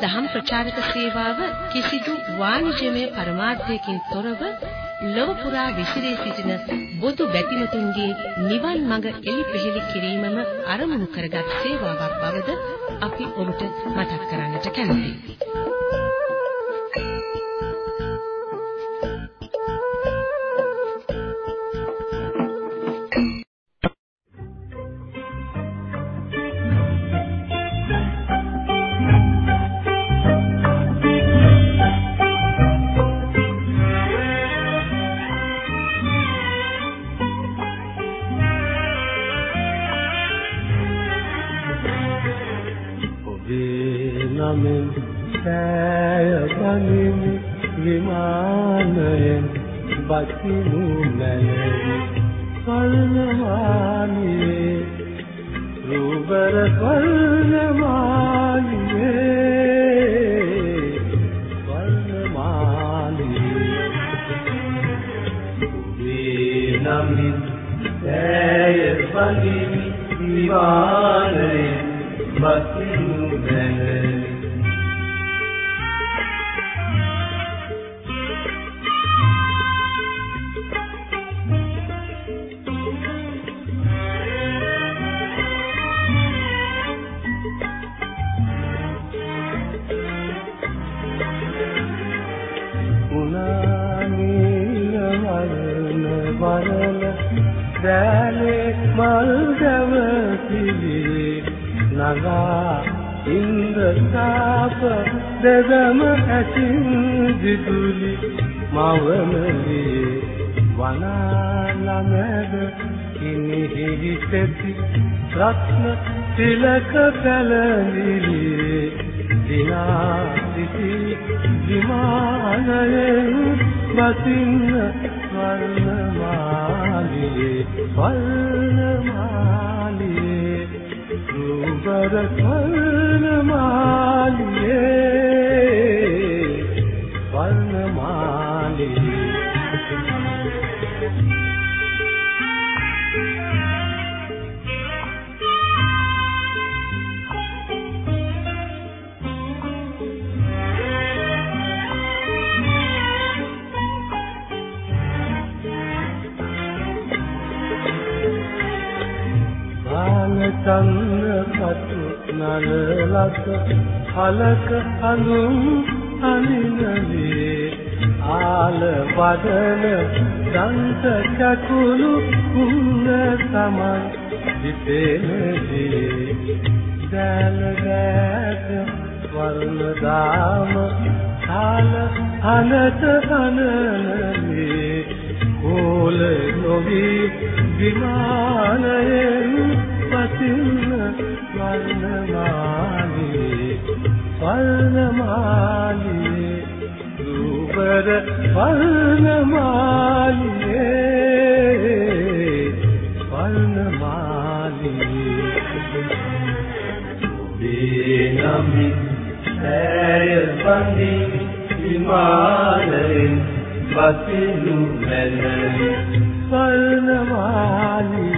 දහම් ප්‍රචාරක සේවාව කිසිදු වාණිජමය පරමාර්ථයකින් තොරව ලොව පුරා විසිරී සිටින බොදු බැතිමතුන්ගේ නිවන් මඟ එලිපෙහෙලි කිරීමම අරමුණු කරගත් සේවාවක් බවද අපි ඔබට මතක් කරන්නට කැමැතියි. රත්න තිලක පැලනිලි දිනා සිටි විමානයෙන් බසින්න වර්ණමාලියේ වර්ණමාලියේ රූපර වර්ණමාලියේ. චන්ද පතු නලලක හලක අනුම් අනිනලේ ආල වදන දන්ත කකුළු කුන්න තමයි දිපේනදී දැල දැක වර්ණ දාම කාල අනත අනනලේ කෝල නොවි විමානයෙන් පසින්න වර්ණමාලියේ වර්ණමාලියේ රූපර වර්ණමාලියේ වර්ණමාලියේ බේනමි ඇය බඳි විමානයෙන් පසිනු මැනවි වර්ණමාලියේ රූපර වර්ණමාලියේ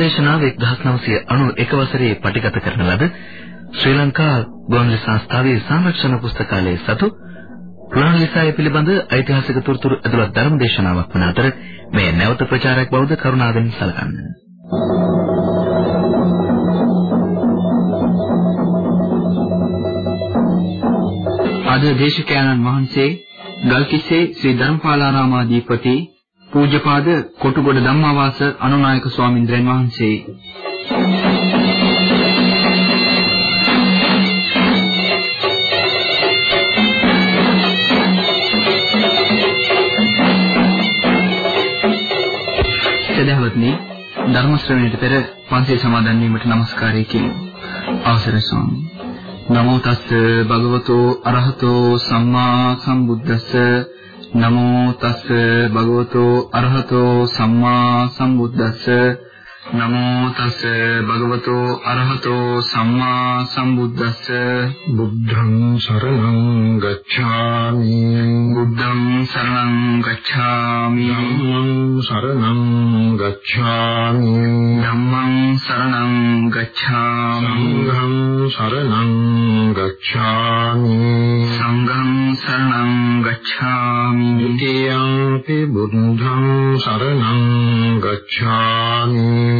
දේශනාව 1991 වසරේ පටිගත කරන ලද ශ්‍රී ලංකා ගුවන්විදුලි සංස්ථාවේ සංරක්ෂණ පුස්තකාලයේ සතු පුරාණලිසාය පිළිබඳ ඓතිහාසික තොරතුරු ඇතුළත් ධර්ම දේශනාවක් වන අතර මේ නැවත ප්‍රචාරයක් බවද කරුණාවෙන් සලකන්න. අද දේශකයන්න් වහන්සේ ගල්කිස්සේ ශ්‍රී ධර්මපාලාරාමාධිපති පූජ්‍යපාද කොටුගොඩ ධම්මාවාස අනුනායක ස්වාමින්ද්‍රයන් වහන්සේ. සදහවත්නි ධර්ම ශ්‍රවණයට පෙර පන්සිල් සමාදන් වීමට নমස්කාරය කියමු. අවසරයි ස්වාමීන් නමෝ තස්ස භගවතෝ අරහතෝ සම්මා සම්බුද්දස්ස නමෝ තස්ස භගවතෝ අරහතෝ සම්මා සම්බුද්දස්ස නමෝ තස් භගවතෝ අරහතෝ සම්මා සම්බුද්දස්ස. බුද්ධං සරණං ගච්ඡාමි. බුද්ධං සරණං ගච්ඡාමි. ධම්මං සරණං ගච්ඡාමි. ධම්මං සරණං ගච්ඡාමි. සංඝං සරණං ගච්ඡාමි. සංඝං සරණං ගච්ඡාමි. ဒ ුතියං බුද්ධං සරණං ගච්ඡාමි ဒ ුතියම්පි බුද්ධං සරණං ගච්ඡාමි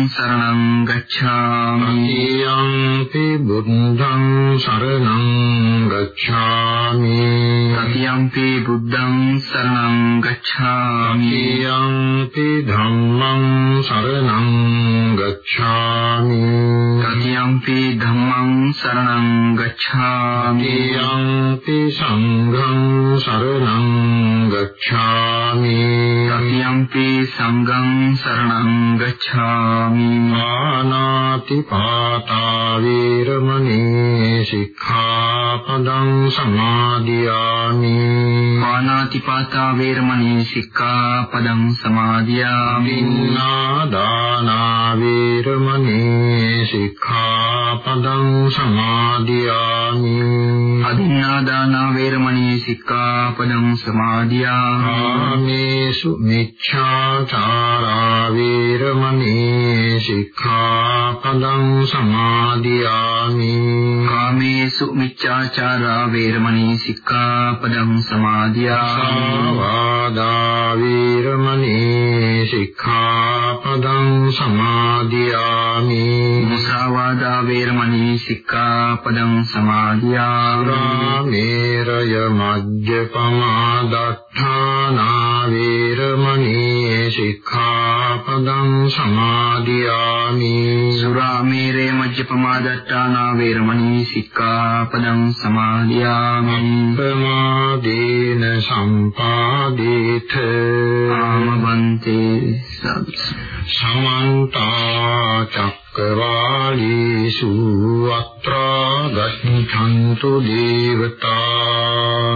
සරණං ගච්ඡාමි යම්පි බුද්ධං සරණං ගච්ඡාමි තතියම්පි බුද්ධං සරණං ගච්ඡාමි යම්පි ධම්මං සරණං ගච්ඡාමි තතියම්පි ධම්මං සරණං ගච්ඡාමි යම්පි සංඝං සරණං ගච්ඡාමි තතියම්පි සංඝං සරණං ගච්ඡාමි ආනාති පාතා වීරමණී සික්ඛාපදං සමාදියාමි ආනාති පාතා වේරමණී සික්ඛාපදං සමාදියාමි නාදානා වීරමණී සික්ඛාපදං සමාදියාමි අදින්නාදානා වේරමණී සික්ඛාපදං සමාදියාමි ආමේසු මිච්ඡාචාරා වේරමණී සික්ඛාපදං සමාදියාමි। කාමේසු මිච්ඡාචාරා වේරමණී සික්ඛාපදං සමාදියාමි। වාදා වේරමණී සික්ඛාපදං සමාදියාමි। මුසාවාදා වේරමණී සික්ඛාපදං සමාදියාමි। රාමේරය මජ්ජපමා දත්තානා වේරමණී සික්ඛාපදං සමාදියාමි සුරාමේරේ මජ්ජපමාදට්ඨානා වේරමණී සික්ඛාපදං සමාදියාමි ප්‍රමාදේන සම්පාදේත ආමවන්තේ සබ්ස් සමන්ත චක්කවාලීසු අත්‍රා ගච්ඡන්තු දේවතා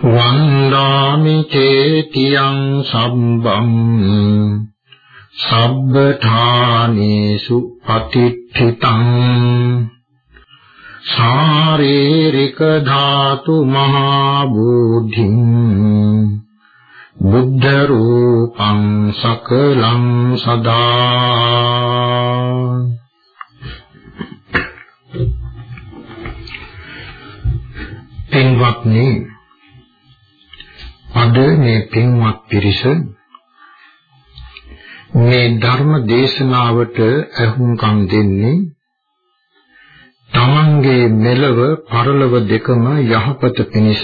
වන්දාමි චේතියං සම්බම් සබ්බඨානේසු පතිට්ඨිතං ශාරීරික ධාතු මහා බුද්ධින් බුද්ධ රූපං සකලං සදා පින්වත්නි අද මේ පින්වත් පිරිස මේ ධර්ම දේශනාවට අහුම්කම් දෙන්නේ තමන්ගේ මෙලව පරලොව දෙකම යහපත පිණිස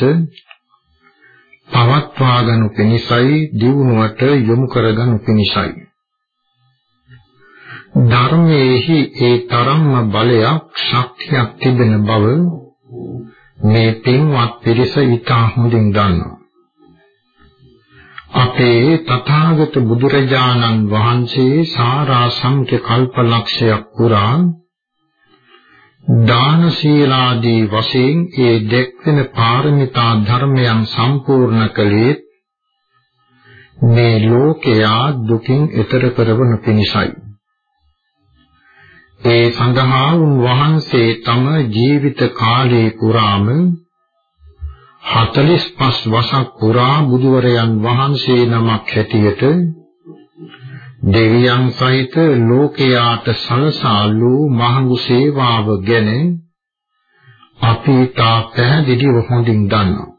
පවත්වා ගනු පිණිසයි දියුණුවට යොමු කර ගනු පිණිසයි. ධර්මයේහි ඒ තරම්ම බලයක් ශක්තියක් තිබෙන බව මේ පින්වත් පිරිස ඊට හොඳින් දන්නවා. අපේ තථාගත බුදුරජාණන් වහන්සේ සාරා සංඛ්‍ය කල්පලක්ෂයක් පුරා දාන සීලාදී වශයෙන් ඒ දෙක්වෙන පාරමිතා ධර්මයන් සම්පූර්ණ කළේ මේ ලෝකයා දුකින් එතර කරවන පිණිසයි. ඒ සඳහා උන්වහන්සේ තම ජීවිත කාලේ පුරාම 45 වසක් පුරා බුදුවරයන් වහන්සේ නමක් හැටියට දෙවියන් සහිත ලෝකයාට සලසාලු මහඟු සේවාව ගැන අපි තා පැහැදිලිව හොඳින් දන්නවා.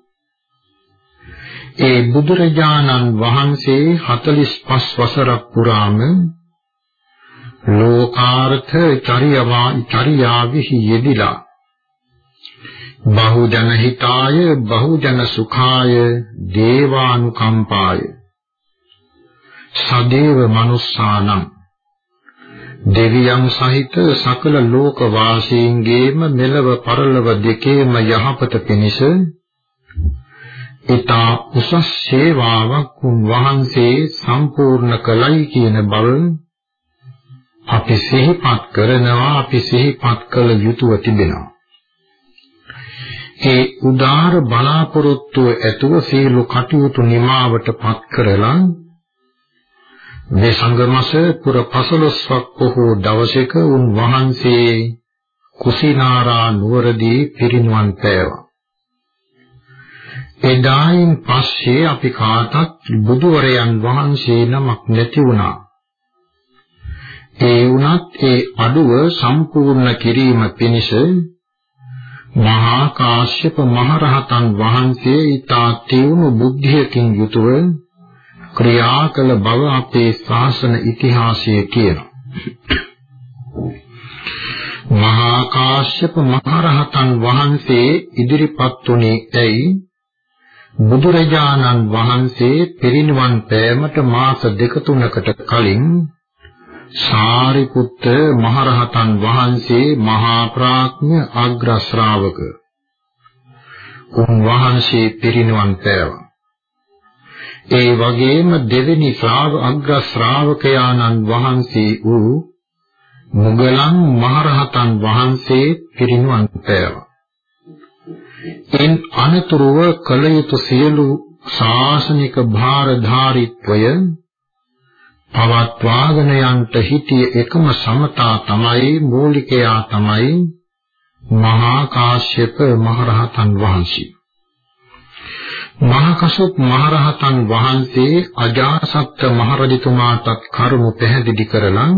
ඒ බුදුරජාණන් වහන්සේ 45 වසරක් පුරාම ලෝකාර්ථ චර්යවා චර්යාවිහි යෙදිලා බහුජන හිතාය බහුජන සුඛාය දේවානුකම්පාය. සදේව මනුස්සානම්. දෙවියන් සහිත සකල ලෝක වාසීන්ගේම මෙලව පරලොව දෙකේම යහපත පිණිස ඊතා උසස් සේවාවක් වහන්සේ සම්පූර්ණ කළයි කියන බව අපි සිහිපත් කරනවා අපි සිහිපත් කළ යුතුව තිබෙනවා. ඒ උදාර බලාපොරොත්තු ඇතුව සියලු කටයුතු නිමාවට පත් කරලා මේ සංගමස පුර 15ක් පොහෝ දවසක උන් වහන්සේ කුසිනාරා නුවරදී පිරිනුවන් පෑවා. එදායින් පස්සේ අපි කාටත් බුදුවරයන් වහන්සේ නමක් නැති වුණා. ඒ වුණත් ඒ අඩුව සම්පූර්ණ කිරීම පිණිස මහා කාශ්‍යප මහරහතන් වහන්සේ ඊතා තියුණු බුද්ධියකින් යුතුව ක්‍රියා කළ බව අපේ ශාසන ඉතිහාසයේ කියනවා. මහා කාශ්‍යප මහරහතන් වහන්සේ ඉදිරිපත් වුණේ ඇයි? බුදුරජාණන් වහන්සේ පිරිනිවන් පෑමට මාස දෙක තුනකට කලින් සාරිපුත්ත මහරහතන් වහන්සේ මහා ප්‍රඥ අග්‍ර ශ්‍රාවක උන්වහන්සේ පිරිනිවන් පෑවා. ඒ වගේම දෙවෙනි ශ්‍රාව අග්‍ර ශ්‍රාවකයාණන් වහන්සේ වූ මුගලන් මහරහතන් වහන්සේ පිරිනිවන් පෑවා. එන් අනතුරුව කල යුතු සියලු ශාසනික භාරධාරීත්වය පවත්වාගෙන යන්ට හිටිය එකම සමතා තමයි මූලිකයා තමයි මහා කාශ්‍යප මහරහතන් වහන්සේ. මහා කසොප් මහරහතන් වහන්සේ අජාසත් මහරජතුමාටත් කරුණු පැහැදිලි කරලා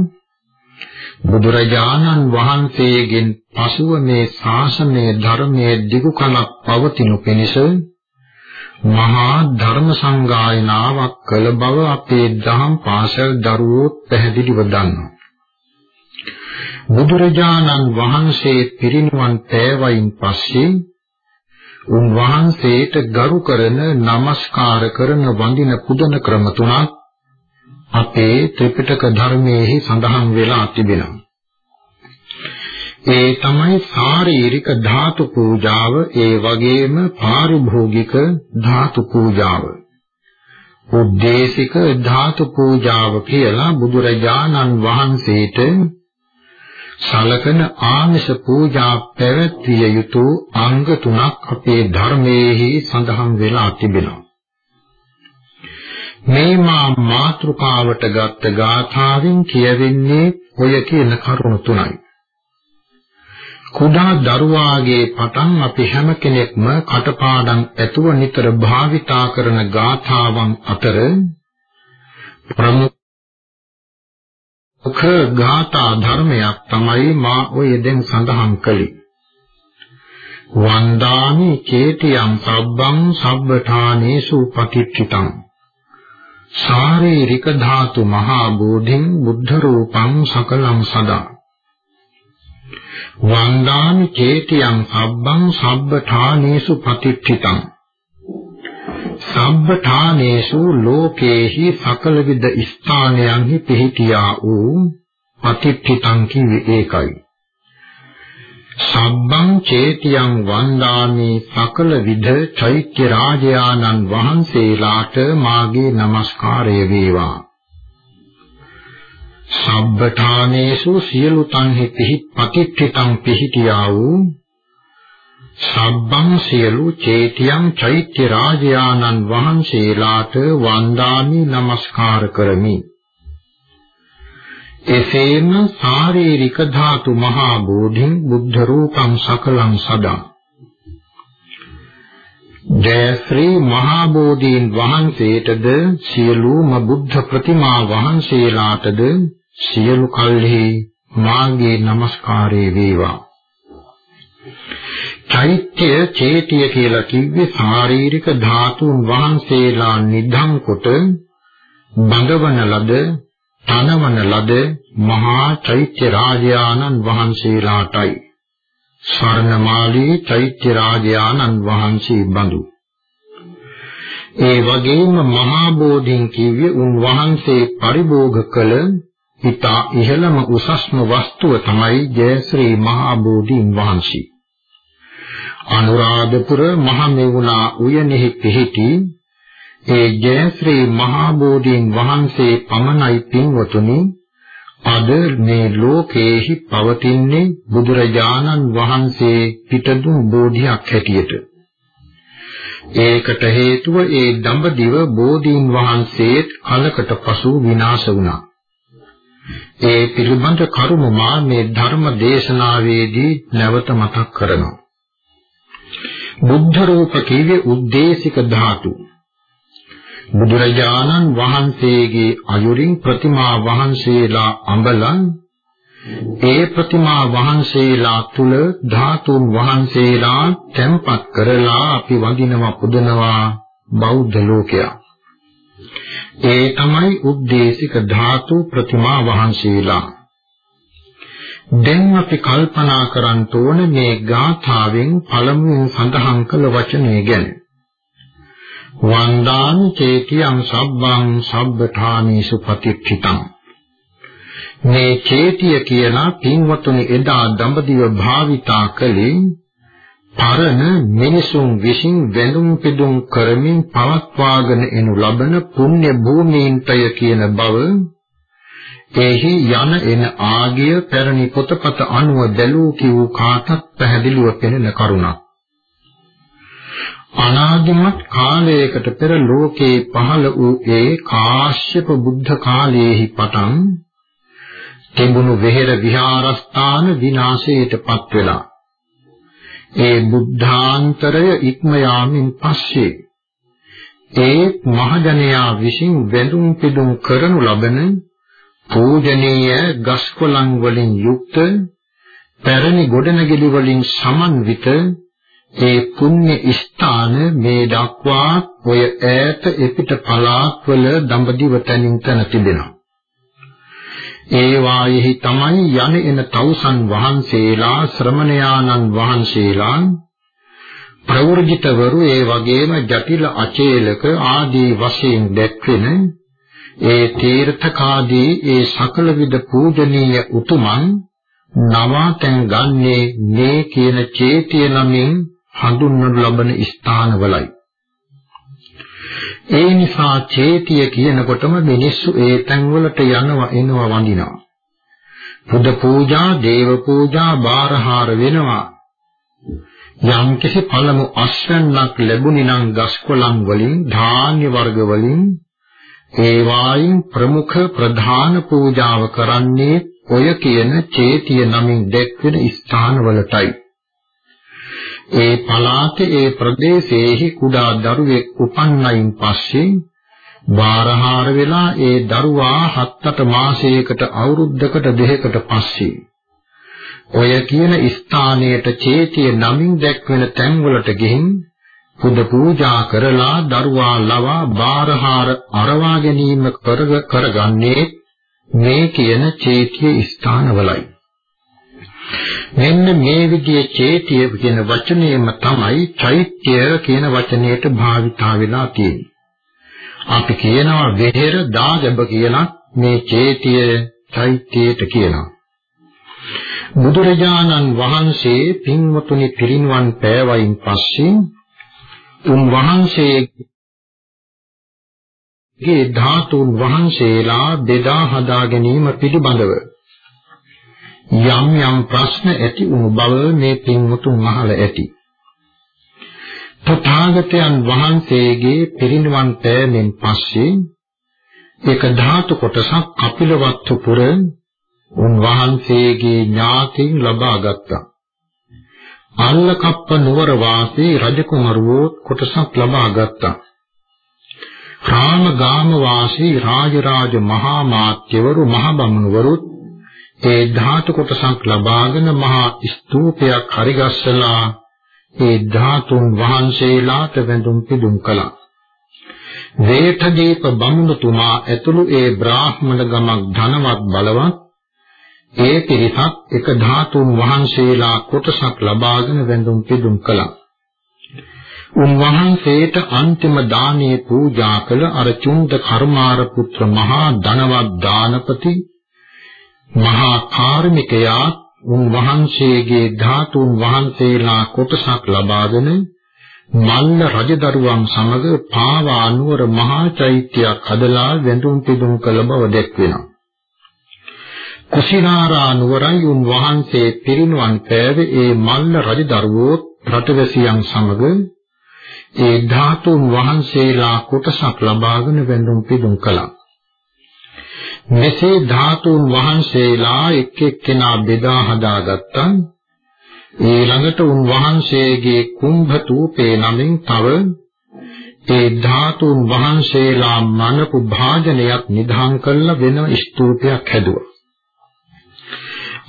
බුදුරජාණන් වහන්සේගෙන් පසුව මේ ශාසනයේ ධර්මයේ දිගු කලක් පවතිනු පිණිස මහා ධර්ම සංගායනාවක් කළ බව අපේ දහම් පාසල් දරුවෝ පැහැදිලිව දන්නවා. බුදුරජාණන් වහන්සේ පිරිනිවන් පෑවයින් පස්සේ උන්වහන්සේට ගරු කරන নমස්කාර කරන වඳින පුදන ක්‍රම තුනක් අපේ ත්‍රිපිටක ධර්මයේ සඳහන් වෙලා තිබෙනවා. ඒ තමයි ශාරීරික ධාතු පූජාව ඒ වගේම පාරිභෝගික ධාතු පූජාව. උද්දේශික ධාතු පූජාව කියලා බුදුරජාණන් වහන්සේට සලකන ආමිෂ පූජා පැවැත්විය යුතු අංග තුනක් අපේ ධර්මයේ සඳහන් වෙලා තිබෙනවා. මේ මා මාත්‍රකාවට ගත්ත ගාථාවෙන් කියවෙන්නේ ඔය කියන කරුණු තුනයි. කුඩා දරුවාගේ පටන් අපි හැම කෙනෙක්ම කටපාඩම් ඇතුව නිතර භාවිතා කරන ගාථාවන් අතර ප්‍රමුඛ ගාථා ධර්මයක් තමයි මා ඔය දැන් සඳහන් කළේ. වන්දාමි චේතියං සබ්බං සබ්බඨානේසු පටිච්චිතං ශාරීරික ධාතු මහා බෝධින් බුද්ධ රූපං සකලං සදා වන්දාමි චේතියං සබ්බං සබ්බඨානේසු පතිට්ඨිතං. සබ්බඨානේසු ලෝකේහි සකල විද ස්ථානයන්හි පිහිටියා වූ පතිට්ඨිතං කිවි ඒකයි. සබ්බං චේතියං වන්දාමි සකල විද චෛත්‍ය රාජයාණන් වහන්සේලාට මාගේ নমස්කාරය වේවා. සබ්බඨානේසු සියලු තන්හි පිහිට පතිට්ඨිතං පිහිටියා වූ සබ්බං සියලු චේතියං චෛත්‍ය රාජයාණන් වහන්සේලාට වන්දාමි নমස්කාර කරමි. එසේම ශාරීරික ධාතු මහා බෝධින් බුද්ධ රූපං සකලං සදා. ජය ශ්‍රී මහා බෝධීන් වහන්සේටද සියලුම බුද්ධ ප්‍රතිමා වහන්සේලාටද සියලු කල්හි මාගේ নমස්කාරය වේවා. චෛත්‍ය චේතිය කියලා කිව්වේ ශාරීරික ධාතුන් වහන්සේලා නිධන් කොට බඳවන ලද තනවන ලද මහා චෛත්‍ය රාජානන් වහන්සේලාටයි. ස්වර්ණමාලී චෛත්‍ය රාජානන් වහන්සේ බඳු. ඒ වගේම මහා බෝධින් කිව්වේ උන් වහන්සේ පරිභෝග කළ ඊතා ඉහළම උසස්ම වස්තුව තමයි ජයශ්‍රී මහා බෝධින් වහන්සේ අනුරාධපුර මහමෙවුනා උයනෙහි පිහිටි ඒ ජයශ්‍රී මහා බෝධීන් වහන්සේ පමණයි පින්වතුනි අද මේ ලෝකේහි පවතින්නේ බුදුරජාණන් වහන්සේ පිටදුන් බෝධියක් හැටියට. ඒකට හේතුව ඒ දඹදිව බෝධීන් වහන්සේත් කලකට පසු විනාශ වුණා. ඒ පිළිබඳ කරුණ මා මේ ධර්ම දේශනාවේදී නැවත මතක් කරනවා. බුද්ධ රූප කීවේ උද්දේශික ධාතු. බුදුරජාණන් වහන්සේගේ අයුරින් ප්‍රතිමා වහන්සේලා අඹලන් ඒ ප්‍රතිමා වහන්සේලා තුල ධාතුන් වහන්සේලා තැන්පත් කරලා අපි වඳිනවා පුදනවා බෞද්ධ ලෝකයා. ඒ තමයි උද්දේශික ධාතු ප්‍රතිමා වහන්සේලා. දැන් අපි කල්පනා කරන්න ඕන මේ ගාථාවෙන් පළමුවෙන් සඳහන් කළ වචනේ ගැන. වන්දාන චේතියං සබ්බං සබ්බඨානීසු පතිච්චිතං මේ චේතිය කියලා පින්වතුනි එදා දඹදිව භාවිතා කළේ පරණ මිනිසුන් විසින් වැඳුම් පිදුම් කරමින් පවත්වාගෙන එනු ලබන පුණ්‍ය භූමීන්ටය කියන බව එහි යන එන ආගිය පැරණි පොතපත අනුව බැලූ කිව් කාටත් පැහැදිලිව පෙනෙන කරුණක්. අනාදිමත් කාලයකට පෙර ලෝකේ පහළ වූ ඒ කාශ්‍යප බුද්ධ කාලයේහි පටන් තිබුණු වෙහෙර විහාරස්ථාන විනාශයටපත් වෙලා ඒ බුද්ධාන්තරය ඉක්ම යාමින් පස්සේ ඒ මහජනයා විසින් වැඳුම් පිදුම් කරනු ලබන පූජනීය ගස්කොළන් වලින් යුක්ත පැරණි ගොඩනැගිලි වලින් සමන්විත ඒ පුණ්‍ය ස්ථාන මේ දක්වා ඔය ඈත එපිට පළාත්වල දඹදිව තනින් තන තිබෙනවා. ඒ වායෙහි තමයි යන එන තවුසන් වහන්සේලා ශ්‍රමණයාණන් වහන්සේලා ප්‍රවෘජිතවරු ඒ වගේම ජටිල අචේලක ආදී වශයෙන් දැක්වෙන ඒ තීර්ථකාදී ඒ සකල විද පූජනීය උතුමන් නවාතැන් ගන්නේ මේ කියන චේතිය නමින් හඳුන්වනු ලබන ස්ථානවලයි. ඒ නිසා චේතිය කියනකොටම මිනිස්සු ඒ තැන්වලට යනවා එනවා වඳිනවා. පුද පූජා, දේව පූජා, බාරහාර වෙනවා. යම්කිසි පළමු අස්වැන්නක් ලැබුණි නම් ගස්කොළන් වලින්, ධාන්‍ය වර්ග වලින් ඒ වායින් ප්‍රමුඛ ප්‍රධාන පූජාව කරන්නේ ඔය කියන චේතිය නමින් දැක්වෙන ස්ථානවලටයි. ඒ පළාතේ ඒ ප්‍රදේශයේහි කුඩා දරුවෙක් උපන්නයින් පස්සේ බාරහාර වෙලා ඒ දරුවා 7-8 මාසයකට අවුරුද්දකට දෙකකට පස්සේ ඔය කියන ස්ථානයට චේතිය නමින් දැක්වෙන තැන්වලට ගිහින් පුද පූජා කරලා දරුවා ලවා බාරහාර අරවා ගැනීම කරගන්නේ මේ කියන චේතිය ස්ථානවලයි. මෙන්න මේ විදිහේ චේතිය කියන වචනයම තමයි චෛත්‍ය කියන වචනයට භාවිතා වෙලා තියෙන්නේ. අපි කියනවා වෙහෙර දාගබ කියලා මේ චේතිය චෛත්‍යයට කියනවා. බුදුරජාණන් වහන්සේ පින්වතුනි පිරිනිවන් පෑවයින් පස්සේ උන් වහන්සේගේ ධාතුන් වහන්සේලා බෙදා හදා ගැනීම පිළිබඳව යම් යම් ප්‍රශ්න ඇති වුණු බව මේ පින්වතුන් අහලා ඇති. තථාගතයන් වහන්සේගේ පිරිනිවන් පෑමෙන් පස්සේ ඒක ධාතු කොටසක් කපිලවත්තු පුර උන්වහන්සේගේ ඥාතින් ලබා ගත්තා. අල්ලකප්ප නුවර වාසී රජකුමරුවෝ කොටසක් ලබා ගත්තා. රාමගාම වාසී රාජරාජ මහා මාත්‍යවරු මහ බමුණුවරුත් ඒ ධාතු කොටසක් ලබාගෙන මහා ස්තූපයක් හරිගස්සලා ඒ ධාතුන් වහන්සේලාට වැඳුම් පිදුම් කළා. වේඨදීප බමුණුතුමා ඇතුළු ඒ බ්‍රාහ්මණ ගමක් ධනවත් බලවත් ඒ පිරිසක් එක ධාතුන් වහන්සේලා කොටසක් ලබාගෙන වැඳුම් පිදුම් කළා. උන්වහන්සේට අන්තිම දානීය පූජා කළ අර චුන්ද කර්මාර පුත්‍ර මහා ධනවත් දානපති මහා කාර්මිකයා උන්වහන්සේගේ ධාතුන් වහන්සේලා කොටසක් ලබාගෙන මල්ල රජදරුවන් සමග පාවා නුවර මහා චෛත්‍යයක් හදලා වැඳුම් පිදුම් කළ බව දැක්වෙනවා. කුසිනාරා නුවරයි උන්වහන්සේ පිරිනුවන් පෑවේ ඒ මල්ල රජදරුවෝ රටවැසියන් සමග ඒ ධාතුන් වහන්සේලා කොටසක් ලබාගෙන වැඳුම් පිදුම් කළා. මෙසේ ධාතුන් වහන්සේලා එක් එක්කෙනා බෙදා හදාගත්තා. ඊළඟට උන්වහන්සේගේ කුම්භ තූපේ නමින් තව ඒ ධාතුන් වහන්සේලා මනපු භාජනයක් නිධාන් කළ වෙන ස්තූපයක් හැදුවා.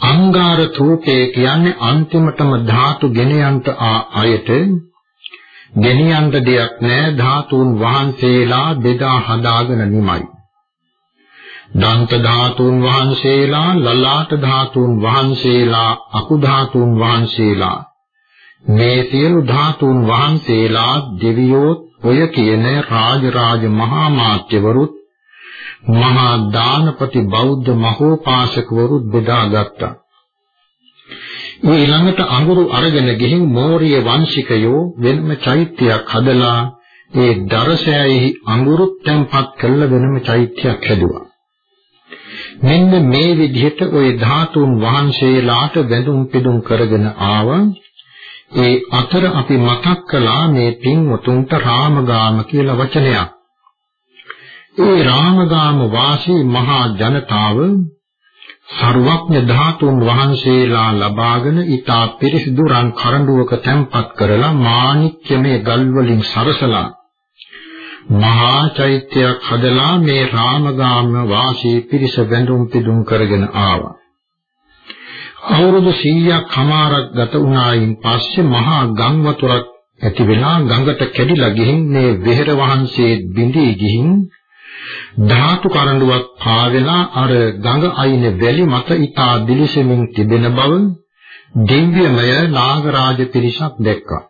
අංගාර තූපේ කියන්නේ අන්තිමටම ධාතු ගෙනියන්ට ආ අයට ගෙනියන්න දෙයක් නැහැ ධාතුන් වහන්සේලා බෙදා හදාගෙන නිමයි. දන්ත ධාතුන් වහන්සේලා ලලාට ධාතුන් වහන්සේලා අකු ධාතුන් වහන්සේලා මේ සියලු ධාතුන් වහන්සේලා දෙවියෝ ඔය කියන රාජරාජ මහා මාත්‍යවරුත් මහා දානපති බෞද්ධ මහෝපාසකවරුත් බෙදාගත්තා. මේ ළඟට අඟුරු අරගෙන ගිහින් මෝරිය වංශිකයෝ වෙනම චෛත්‍යයක් හදලා ඒ දරසෑයෙහි අඟුරුත් තැන්පත් කළ වෙනම චෛත්‍යයක් හැදුවා. මෙන්න මේ විදිහට ওই ධාතුන් වහන්සේලාට වැඳුම් පිදුම් කරගෙන ආවා. ඒ අතර අපි මතක් කළා මේ පින්වතුන්ට රාමගාම කියලා වචනයක්. ඒ රාමගාම වාසී මහා ජනතාව සර්වඥ ධාතුන් වහන්සේලා ලබාගෙන ඊතා පිරිසිදු රන් කරඬුවක තැන්පත් කරලා මාණික්‍යමය ගල් වලින් සරසලා මහා චෛත්‍යයක් හදලා මේ රාමගාම වාසී පිරිස බැඳුම් පිදුම් කරගෙන ආවා. අවුරුදු 100ක් හමාරක් ගත වුණායින් පස්සේ මහා ගම් වතුරක් ඇති වෙලා ගඟට කැඩිලා ගිහින් මේ වෙහෙර වහන්සේ බිඳී ගිහින් ධාතු කරඬුවක් පාවෙලා අර ගඟ අයිනේ වැලි මත ඊටා දිලිසෙමින් තිබෙන බව දිව්‍යමය නාගරාජ පිරිසක් දැක්කා.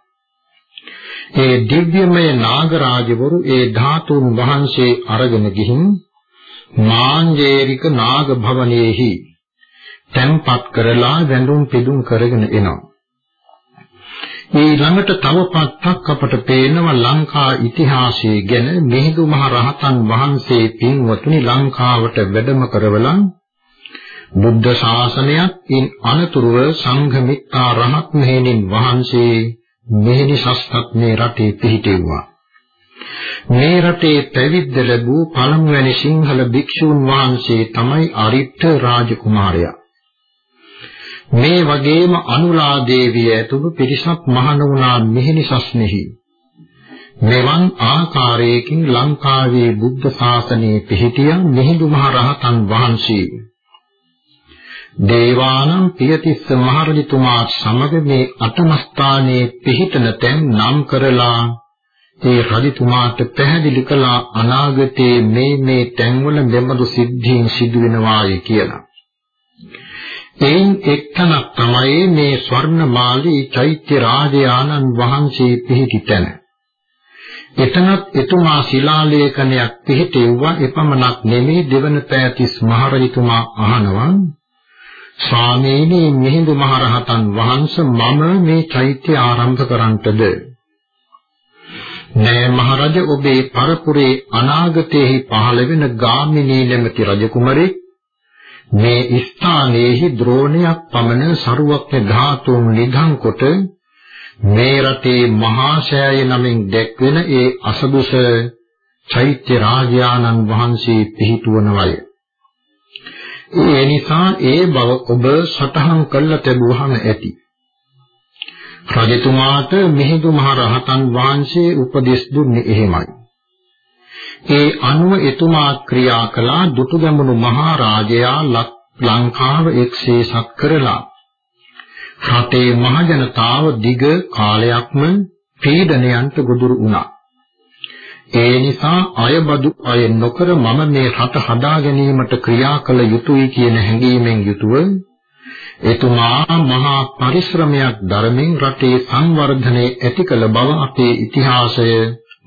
ඒ දිව්‍යමය නාගරාජවරු ඒ ධාතුන් වහන්සේ අරගෙන ගිහින් මාංජේරික නාග භවනයේහි තැන්පත් කරලා වැඳුම් පිදුම් කරගෙන එනවා. මේ ළඟට තව පත්තක් අපට පේනවා ලංකා ඉතිහාසයේ ගැන මිහිඳු මහ රහතන් වහන්සේ පින්වතුනි ලංකාවට වැඩම කරවලා බුද්ධ ශාසනයත් ඉන් අනතුරුව සංඝමිත්තා රහත් මෙහෙණින් වහන්සේ මෙහෙණි සස්තත් මේ රටේ පිහිටෙව්වා. මේ රටේ පැවිද්ද ලැබූ පළමුවැනි සිංහල භික්ෂූන් වහන්සේ තමයි අරිට්ඨ රාජකුමාරයා. මේ වගේම අනුලා දේවිය ඇතුළු පිරිසක් මහණ වුණා මෙහෙණි සස්නෙහි. මෙවන් ආකාරයකින් ලංකාවේ බුද්ධ ශාසනයේ පිහිටිය මිහිඳු මහ රහතන් වහන්සේ දේවානම් පියතිස්ස මහරජතුමා සමග මේ අටම ස්ථානයේ පිහිටන තැන් නම් කරලා ඒ රජතුමාට පැහැදිලි කළා අනාගතයේ මේ මේ තැන්වල මෙබඳු සිද්ධීන් සිදු වෙනවායි කියලා. එයින් එක්තනක් තමයි මේ ස්වර්ණමාලී චෛත්‍ය රාජයාණන් වහන්සේ පිහිටි තැන. එතනත් එතුමා ශිලාලේඛනයක් පිහිටෙව්වා එපමණක් නෙමේ දෙවන පෑතිස් මහරජතුමා අහනවා ස්වාමීනි මිහිඳු මහරහතන් වහන්සේ මම මේ චෛත්‍ය ආරම්භ කරන්නටද නෑ මහරජ ඔබේ පරපුරේ අනාගතයේහි පහළ වෙන ගාමිණී නැමැති රජකුමරෙක් මේ ස්ථානයේහි ද්‍රෝණයක් පමණ සරුවක්ඥ ධාතුන් නිධන් කොට මේ රටේ මහා ශාය නමින් දැක්වෙන ඒ අසබුස චෛත්‍ය රාජානන් වහන්සේ පිහිටුවනවය. ඒ නිසා ඒ බව ඔබ සටහන් කළ තිබුවහම ඇති. රජතුමාට මිහිඳු මහ රහතන් වහන්සේ උපදෙස් දුන්නේ එහෙමයි. ඒ අනුව එතුමා ක්‍රියා කළා දුටුගැමුණු මහරජයා ලංකාව එක්සේසත් කරලා රටේ මහජනතාව දිග කාලයක්ම පීඩනයන්ට ගොදුරු වුණා. ඒ නිසා අයබදු අය නොකර මම මේ රට හදා ගැනීමට ක්‍රියා කළ යුතුයි කියන හැඟීමෙන් යුතුව එතුමා මහා පරිශ්‍රමයක් දරමින් රටේ සංවර්ධනයේ ඇති කළ බව අපේ ඉතිහාසය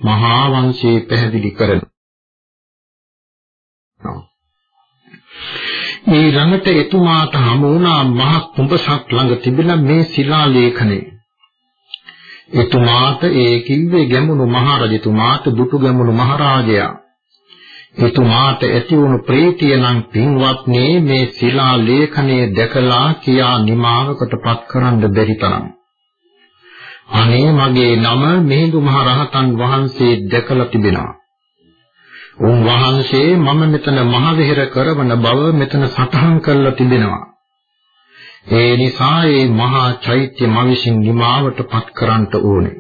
මහා වංශයේ පැහැදිලි කරනවා. ඊළඟට එතුමාට හමු වුණා මහ කුඹසක් ළඟ තිබෙන මේ ශිලා ලේඛනය. එතුමාට ඒ කිව්වේ ගැමුණු මහරජතුමාට දුටු ගැමුණු මහරජයා. එතුමාට ඇති වුණු ප්‍රීතිය නම් පින්වත්නි මේ ශිලා ලේඛනයේ දැකලා කියා නිමාවකටපත් කරන්න බැරි තරම්. අනේ මගේ නම මිහිඳු මහරහතන් වහන්සේ දැකලා තිබෙනවා. උන්වහන්සේ මම මෙතන මහ විහෙර කරවන බව මෙතන සටහන් කරලා තිබෙනවා. ඒ නිසා මේ මහා චෛත්‍ය මම විසින් නිමාවටපත් කරන්නට ඕනේ.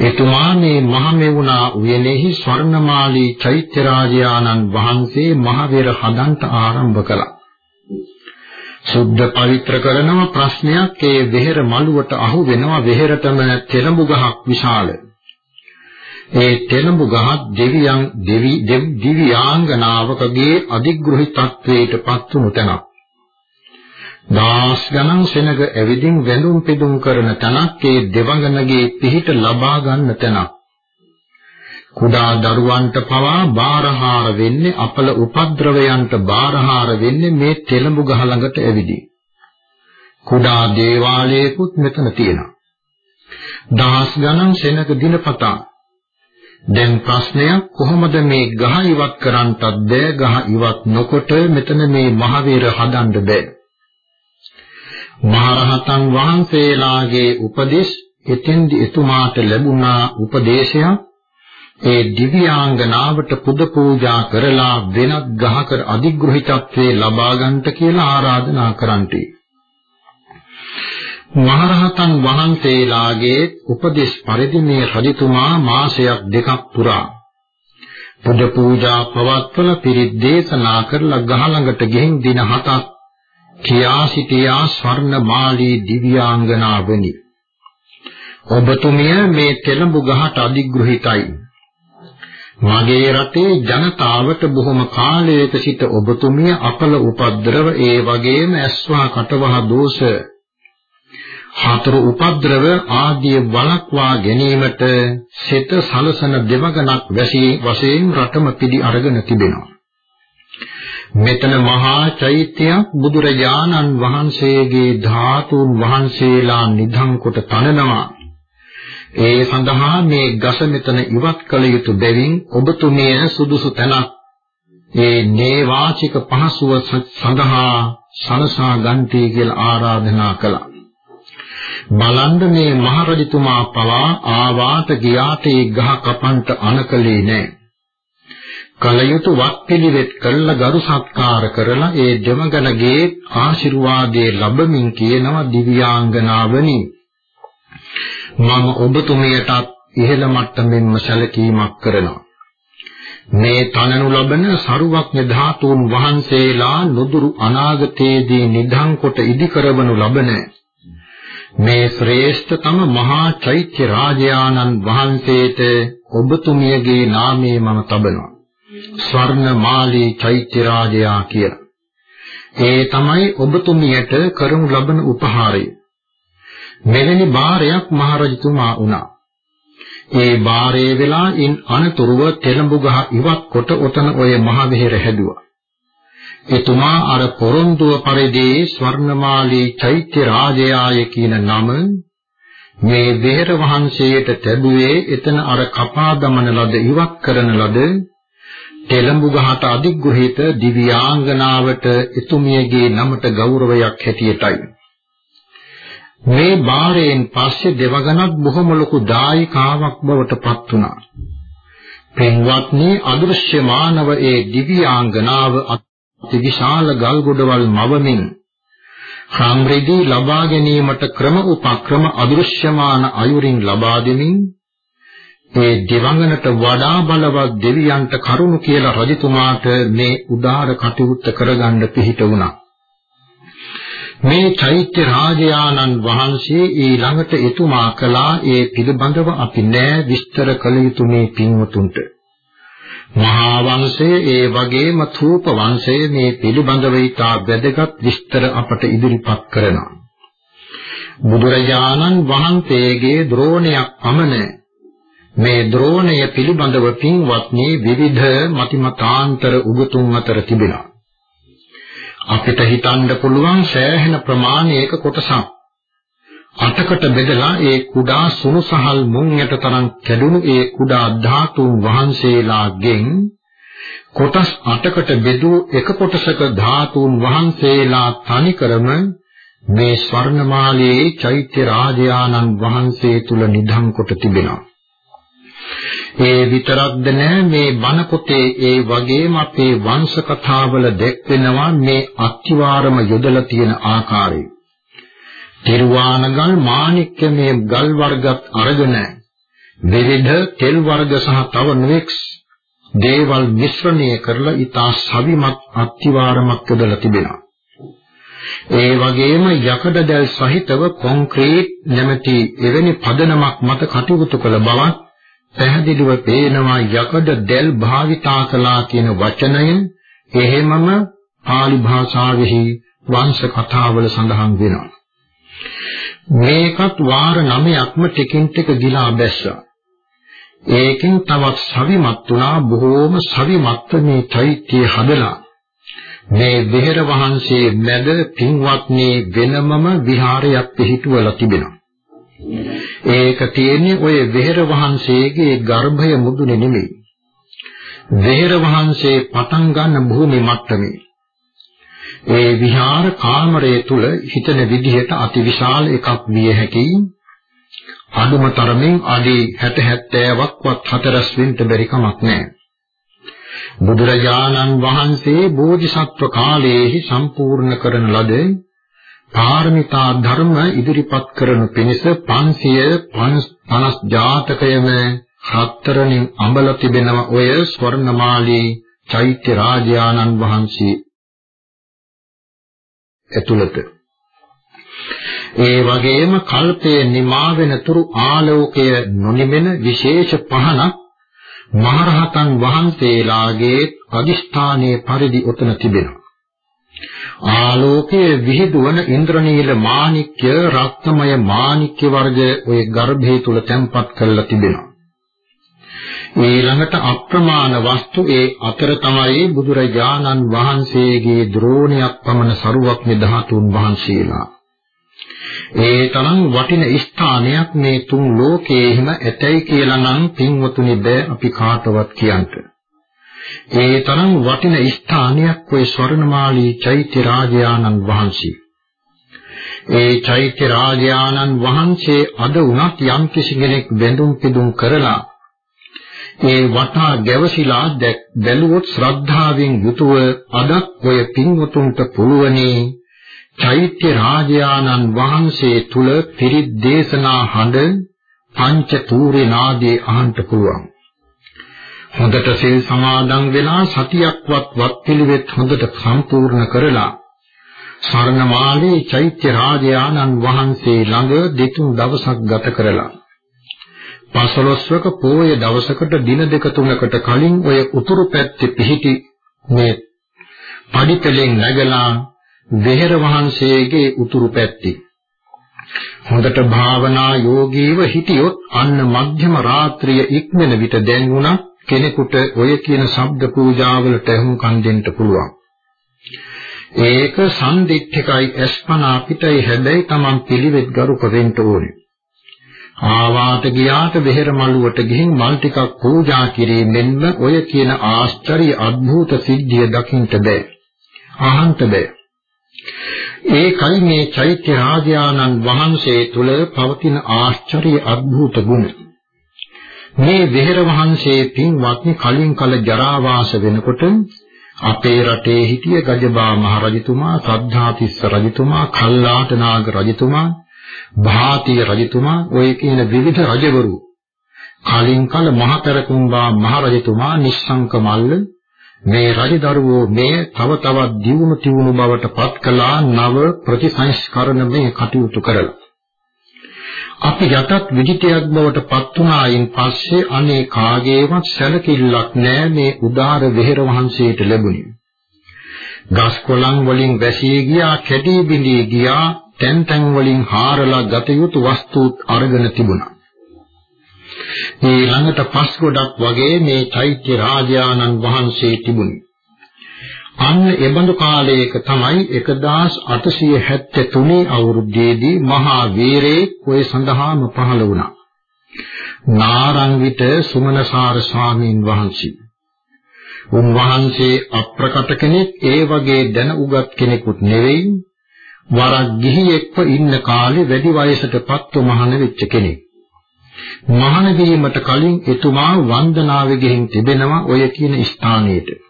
එතුමා මේ මහමෙවුනා උයනේහි ස්වර්ණමාලී චෛත්‍ය රාජයාණන් වහන්සේ මහවැර හදන්ට ආරම්භ කළා. සුද්ධ පවිත්‍ර කරනම ප්‍රශ්නයක් ඒ වෙහෙර මළුවට අහු වෙනවා වෙහෙරටම තෙලඹු ගහක් විශාල. ඒ තෙලඹු ගහ දෙවියන් දෙවි දිව්‍යාංගනාවකගේ අධිග්‍රහිතත්වයට පත් වුණු තැනක්. දාස් ගණන් සෙනග ඇවිදින් වැඳුම් පිදුම් කරන තැනක් ඒ දෙවඟනගේ පිහිට ලබා ගන්න තැනක්. කුඩා දරුවන්ට පවා බාරහාර වෙන්නේ අපල උපද්‍රවයන්ට බාරහාර වෙන්නේ මේ තෙලඹු ගහ ළඟට ඇවිදී. කුඩා දේවාලයකුත් මෙතන තියෙනවා. දහස් ගණන් සෙනග දිනපතා දැන් ප්‍රශ්නයක් කොහොමද මේ ගහ ඉවත් කරන්නටත් බෑ ගහ ඉවත් නොකොට මෙතන මේ මහවීර හදන්න බෑ මහරහතන් වහන්සේලාගේ උපදේශ එතෙන්දි එතුමාට ලැබුණා උපදේශයක් ඒ දිව්‍යාංගනාවට පුද පූජා කරලා වෙනත් ගහකර අධිග්‍රහිතත්වේ ලබා ගන්නට කියලා ආරාධනා කරන්ටි. මහරහතන් වහන්සේලාගේ උපදේශ පරිදි මේ රජතුමා මාසයක් දෙකක් පුරා පුද පූජා පවත්වන පිරිත් දේශනා කරලා ගහ ළඟට ගෙහින් දින හතක් කියා සිටියා ස්වර්ණමාලී දිව්‍යාංගනාවනි. ඔබතුමිය මේ තෙලඹු ගහට අධිග්‍රහිතයි. මගේ රටේ ජනතාවට බොහොම කාලයක සිට ඔබතුමිය අපල උපද්‍රව ඒ වගේම ඇස්වා කටවහ දෝෂ. හතර උපද්‍රව ආදී වළක්වා ගැනීමට සිත සලසන දෙවගණක් වැසී වශයෙන් රටම පිළි අරගෙන තිබෙනවා. මෙතන මහා චෛත්‍යයක් බුදුරජාණන් වහන්සේගේ ධාතුන් වහන්සේලා නිධන් කොට තනනවා. ඒ සඳහා මේ ගස මෙතන ඉවත් කළ යුතු බැවින් ඔබතුමිය සුදුසු තැනක් මේ නේවාචික පහසුව සඳහා සලසා ගන්ටි කියලා ආරාධනා කළා. බලන්න මේ මහරජතුමා පවා ආවාත ගියාට ඒ ගහ කපන්ට අනකලේ නැහැ. කලයුතු වත්පිළිවෙත් කළ ගරු සත්කාර කරලා ඒ දෙමගණගේ ආශිර්වාදයේ ලැබමින් කියනවා දිව්‍යාංගනාවනි. මම ඔබතුමියටත් ඉහළ මට්ටමින්ම සැලකීමක් කරනවා. මේ තනනු ලබන සරුවක්ඥ ධාතුන් වහන්සේලා නුදුරු අනාගතයේදී නිධන් කොට ඉදි කරවනු ලබන මේ ශ්‍රේෂ්ඨතම මහා චෛත්‍ය රාජයාණන් වහන්සේට ඔබතුමියගේ නාමය මම තබනවා. ස්වර්ණමාලී චෛත්‍ය රාජයා කියලා. ඒ තමයි ඔබතුමියට කරනු ලබන උපහාරය. මෙවැනි බාරයක් මහරජතුමා වුණා. ඒ බාරයේ වෙලා ඉන් අනතුරුව තෙලඹු ගහ ඉවත් කොට ඔතන ඔය මහ විහෙර හැදුවා. එතුමා අර පොරොන්දුව පරිදි ස්වර්ණමාලී චෛත්‍ය රාජයාය කියන නම මේ බෙහෙර වහන්සේට ලැබුවේ එතන අර කපා දමන ලද ඉවත් කරන ලද තෙලඹු ගහට අධිග්‍රහිත දිව්‍යාංගනාවට එතුමියගේ නමට ගෞරවයක් හැටියටයි මේ බාරයෙන් පස්සේ දෙවගණක් බොහොම ලොකු දායකාවක් බවට පත් වුණා. පින්වත්නි අදෘශ්‍යමානව ඒ දිව්‍යාංගනාව අති විශාල ගල් ගොඩවල් මවමින් සම්රිදී ලබා ගැනීමට ක්‍රම උපක්‍රම අදෘශ්‍යමාන අයුරින් ලබා දෙමින් ඒ දිවංගනට වඩා බලවත් දෙවියන්ට කරුණු කියලා රජතුමාට මේ උදාර කටයුත්ත කරගන්න පිහිට වුණා. මේ චෛත්‍ය රාජයාණන් වහන්සේ ඊළඟට එතුමා කළා ඒ පිළිබඳව අපි නෑ විස්තර කළ යුතු මේ පින්වතුන්ට. මහා වංශයේ ඒ වගේම thූප වංශයේ මේ පිළිබඳව ඉතා වැදගත් විස්තර අපට ඉදිරිපත් කරනවා. බුදුරජාණන් වහන්සේගේ ද්‍රෝණයක් පමණ මේ ද්‍රෝණය පිළිබඳව පින්වත්නි විවිධ මතිමතාන්තර උගතුන් අතර තිබෙනවා. අපිට හිතන්න පුළුවන් සෑහෙන ප්‍රමාණයක කොටසක් අටකට බෙදලා ඒ කුඩා සුනුසහල් මුං යට තරම් කැඩුණු ඒ කුඩා ධාතුන් වහන්සේලාගෙන් කොටස් අටකට බෙදූ එක කොටසක ධාතුන් වහන්සේලා තනිකරම මේ ස්වර්ණමාලයේ චෛත්‍ය රාජයාණන් වහන්සේ තුල නිධන් කොට තිබෙනවා. ඒ විතරක්ද නෑ මේ බණ පොතේ ඒ වගේම අපේ වංශ කතාවල දැක්වෙනවා මේ අත්විවරම යොදලා තියෙන ආකාරය. තිරුවානගල් මාණික්‍ය මේ ගල් වර්ගත් අරගෙන විවිධ තෙල් වර්ග සහ තව නොඑක් දේවල් මිශ්‍රණය කරලා ඊතා සවිමත් අත්විවරමක් යොදලා තිබෙනවා. ඒ වගේම යකඩ දැල් සහිතව කොන්ක්‍රීට් නැමැති එවැනි පදනමක් මත කටයුතු කළ බවත් පැහැදිලිව පේනවා යකඩ දැල් භාවිතා කළා කියන වචනය එහෙමම පාලි භාෂාවෙහි වංශ කතාවල සඳහන් වෙනවා. මේකත් වාර 9ක්ම ටිකින් ටික ගිලා බැස්සා. ඒකෙන් තවත් සවිමත් වුණා බොහෝම සවිමත් මේ චෛත්‍ය හදලා මේ විහෙර වහන්සේ මැද පින්වත්නි වෙනමම විහාරයක් පිහිටුවලා තිබෙනවා. ඒක තියෙන්නේ ඔය වෙහෙර වහන්සේගේ ගර්භය මුදුනේ නෙමෙයි. වෙහෙර වහන්සේ පටන් ගන්න භූමි මට්ටමේ. ඒ විහාර කාමරය තුල හිතන විදිහට අතිවිශාල එකක් විය හැකි අඩුම තරමින් අඩි 60 70ක්වත් හතරස් වෙන්න බැරි කමක් නැහැ. බුදුරජාණන් වහන්සේ බෝධිසත්ව කාලයේහි සම්පූර්ණ කරන ලද පාරමිතා ධර්ම ඉදිරිපත් කරන පිණිස 550 ජාතකයම හතරෙන් අඹල තිබෙනව ඔය ස්වර්ණමාලී චෛත්‍ය රාජානන් වහන්සේ ඇතුළත. ඒ වගේම කල්පයේ නිමා වෙන තුරු ආලෝකය නොනිමෙන විශේෂ පහනක් මහරහතන් වහන්සේලාගේ අදිෂ්ඨානයේ පරිදි උතන තිබෙනවා. ආලෝකයේ විහිදුවන ඉන්ද්‍රනීල මාණික්‍ය රත්නමය මාණික්‍ය වර්ග ওই ගර්භය තුල තැන්පත් කරලා තිබෙනවා. ඊළඟට අප්‍රමාණ වස්තු ඒ අතර තමයි බුදුරජාණන් වහන්සේගේ ද්‍රෝණයක් පමණ සරුවක් ධාතුන් වහන්සේලා. ඒ තරම් වටින ස්ථානයක් මේ තුන් ලෝකයේම ඇතයි කියලා නම් පින්වතුනි බෑ අපි කාටවත් කියන්න. ඒ තරම් වටින ස්ථානයක් ඔය ස්වර්ණමාලී චෛත්‍ය රාජයාණන් වහන්සේ. ඒ චෛත්‍ය රාජයාණන් වහන්සේ අද වුණත් යම් කිසි කෙනෙක් බැඳුම් පිදුම් කරලා ඒ වටා ගැවසිලා බැලුවොත් ශ්‍රද්ධාවෙන් යුතුව අදත් ඔය පින්වතුන්ට පුළුවනි චෛත්‍ය රාජයාණන් වහන්සේ තුල පිරිත් දේශනා හඬ පංච තූරේ නාදයේ අහන්න පුළුවන්. හොඳට සිල් සමාදන් වෙලා සතියක්වත් වත් පිළිවෙත් හොඳට සම්පූර්ණ කරලා ස්වර්ණමාලී චෛත්‍ය රාජයාණන් වහන්සේ ළඟ දෙතුන් දවසක් ගත කරලා පසළොස්වක පෝය දවසකට දින දෙක තුනකට කලින් ඔය උතුරු පැත්තේ පිහිටි මේ පඩිපෙලෙන් නැගලා වෙහෙර වහන්සේගේ උතුරු පැත්තේ හොඳට භාවනා යෝගීව හිටියොත් අන්න මධ්‍යම රාත්‍රිය ඉක්මන විට දැන් වුණා කෙනෙකුට ඔය කියන ශබ්ද පූජාවලට එහුම්කන් දෙන්න පුළුවන්. ඒක සම්දිත්තිකයි අස්පනා අපිටයි හැබැයි Taman පිළිවෙත් ගරුක වෙන්න ඕනේ. ආවාට ගියාට වෙහෙර මළුවට ගිහින් මල් ටිකක් පූජා කිරීමෙන්ම ඔය කියන ආශ්චර්ය අద్භූත සිද්ධිය දකින්න බෑ. අහන්න බෑ. ඒකයි මේ චෛත්‍ය රාජානන් වහන්සේ තුල පවතින ආශ්චර්ය අద్භූත ගුණ. මේ වෙහෙර වහන්සේ පින්වත්නි කලින් කල ජරා වාස වෙනකොට අපේ රටේ හිටිය ගජබා මහ රජතුමා, සද්ධාතිස්ස රජතුමා, කල්ලාටනාග රජතුමා, භාතිය රජතුමා ඔය කියන විවිධ රජවරු කලින් කල මහතරකුම්බා මහ රජතුමා නිස්සංක මල්ල මේ රජදරුවෝ මේ තව තවත් දියුණු තියුණු බවට පත් කළා නව ප්‍රතිසංස්කරණ මේ කටයුතු කරලා. අපි යටත් විජිතයක් බවට පත් වුණායින් පස්සේ අනේ කාගේවත් සැලකිල්ලක් නැහැ මේ උදාර වෙහෙර වහන්සේට ලැබුණේ. ගස් කොළන් වලින් වැසී ගියා, කැටි බිඳී ගියා, තැන් තැන් වලින් හාරලා ගත යුතු වස්තුත් අරගෙන තිබුණා. මේ ළඟට පස් ගොඩක් වගේ මේ චෛත්‍ය රාජානන් වහන්සේ තිබුණේ. අන්න එබඳු කාලයක තමයි 1873 අවුරුද්දේදී මහා වීරේ කොයි සඳහාම පහළ වුණා. නාරංගිත සුමනසාර ස්වාමීන් වහන්සේ. උන්වහන්සේ අප්‍රකට කෙනෙක් ඒ වගේ දැන උගත් කෙනෙකුත් නෙවෙයි. වරක් ගිහියෙක්ව ඉන්න කාලේ වැඩි වයසටපත්ව මහාන වෙච්ච කෙනෙක්. මහාන වීමට කලින් එතුමා වන්දනාවේ ගෙහින් තිබෙනවා ඔය කියන ස්ථානයේට.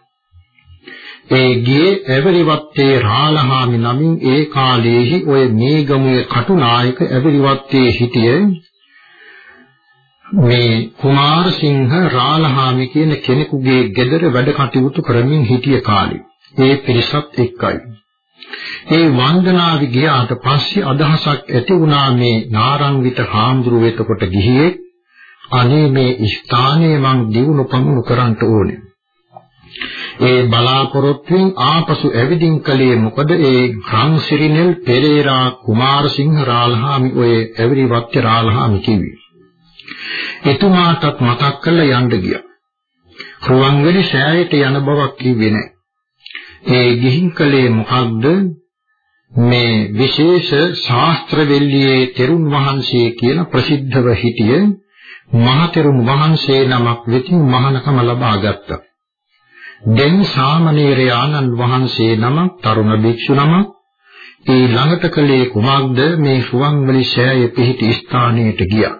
ඒ ගේ ඇවරිවත්තේ රාලහාමි නමින් ඒ කාලයේහි ඔය මේගමුවේ කටුනායක ඇවරිවත්තේ සිටියේ මේ කුමාරසිංහ රාලහාමි කියන කෙනෙකුගේ ගෙදර වැඩ කටයුතු කරමින් හිටිය කාලේ. ඒ පිරිසත් එක්කයි. ඒ වන්දනාවි ගියාට පස්සේ අදහසක් ඇති වුණා මේ නාරංවිත හාමුදුරුවෝ එතකොට ගිහියේ අනේ මේ ස්ථානයේ මං දිනු පමුණු කරන්න ඕනේ. ඒ බලාපොරොත්තුෙන් ආපසු ඇවිදින් කලේ මොකද ඒ රන්සිරිනෙල් පෙරේරා කුමාරසිංහ රාල්හාමි ඔය ඇවිරි වත්ති රාල්හාමි කිව්වේ. එතුමාටත් මතක් කරලා යන්න ගියා. රුවන්වැලි සෑයට යන බවක් කිව්වේ නැහැ. ඒ ගිහින් කලේ මොකද්ද? මේ විශේෂ ශාස්ත්‍රවේල්ලියේ තෙරුන් වහන්සේ කියන ප්‍රසිද්ධව හිටිය මහතෙරුන් වහන්සේ නමක් වෙතින් මහානකම ලබා ගත්තා. දැන් සාමණේර ආනන්ද වහන්සේ නම තරුණ භික්ෂු නම. ඒ ළඟට කලේ කුමක්ද? මේ සුවන්වැලි ශෑයේ පිහිටි ස්ථානයට ගියා.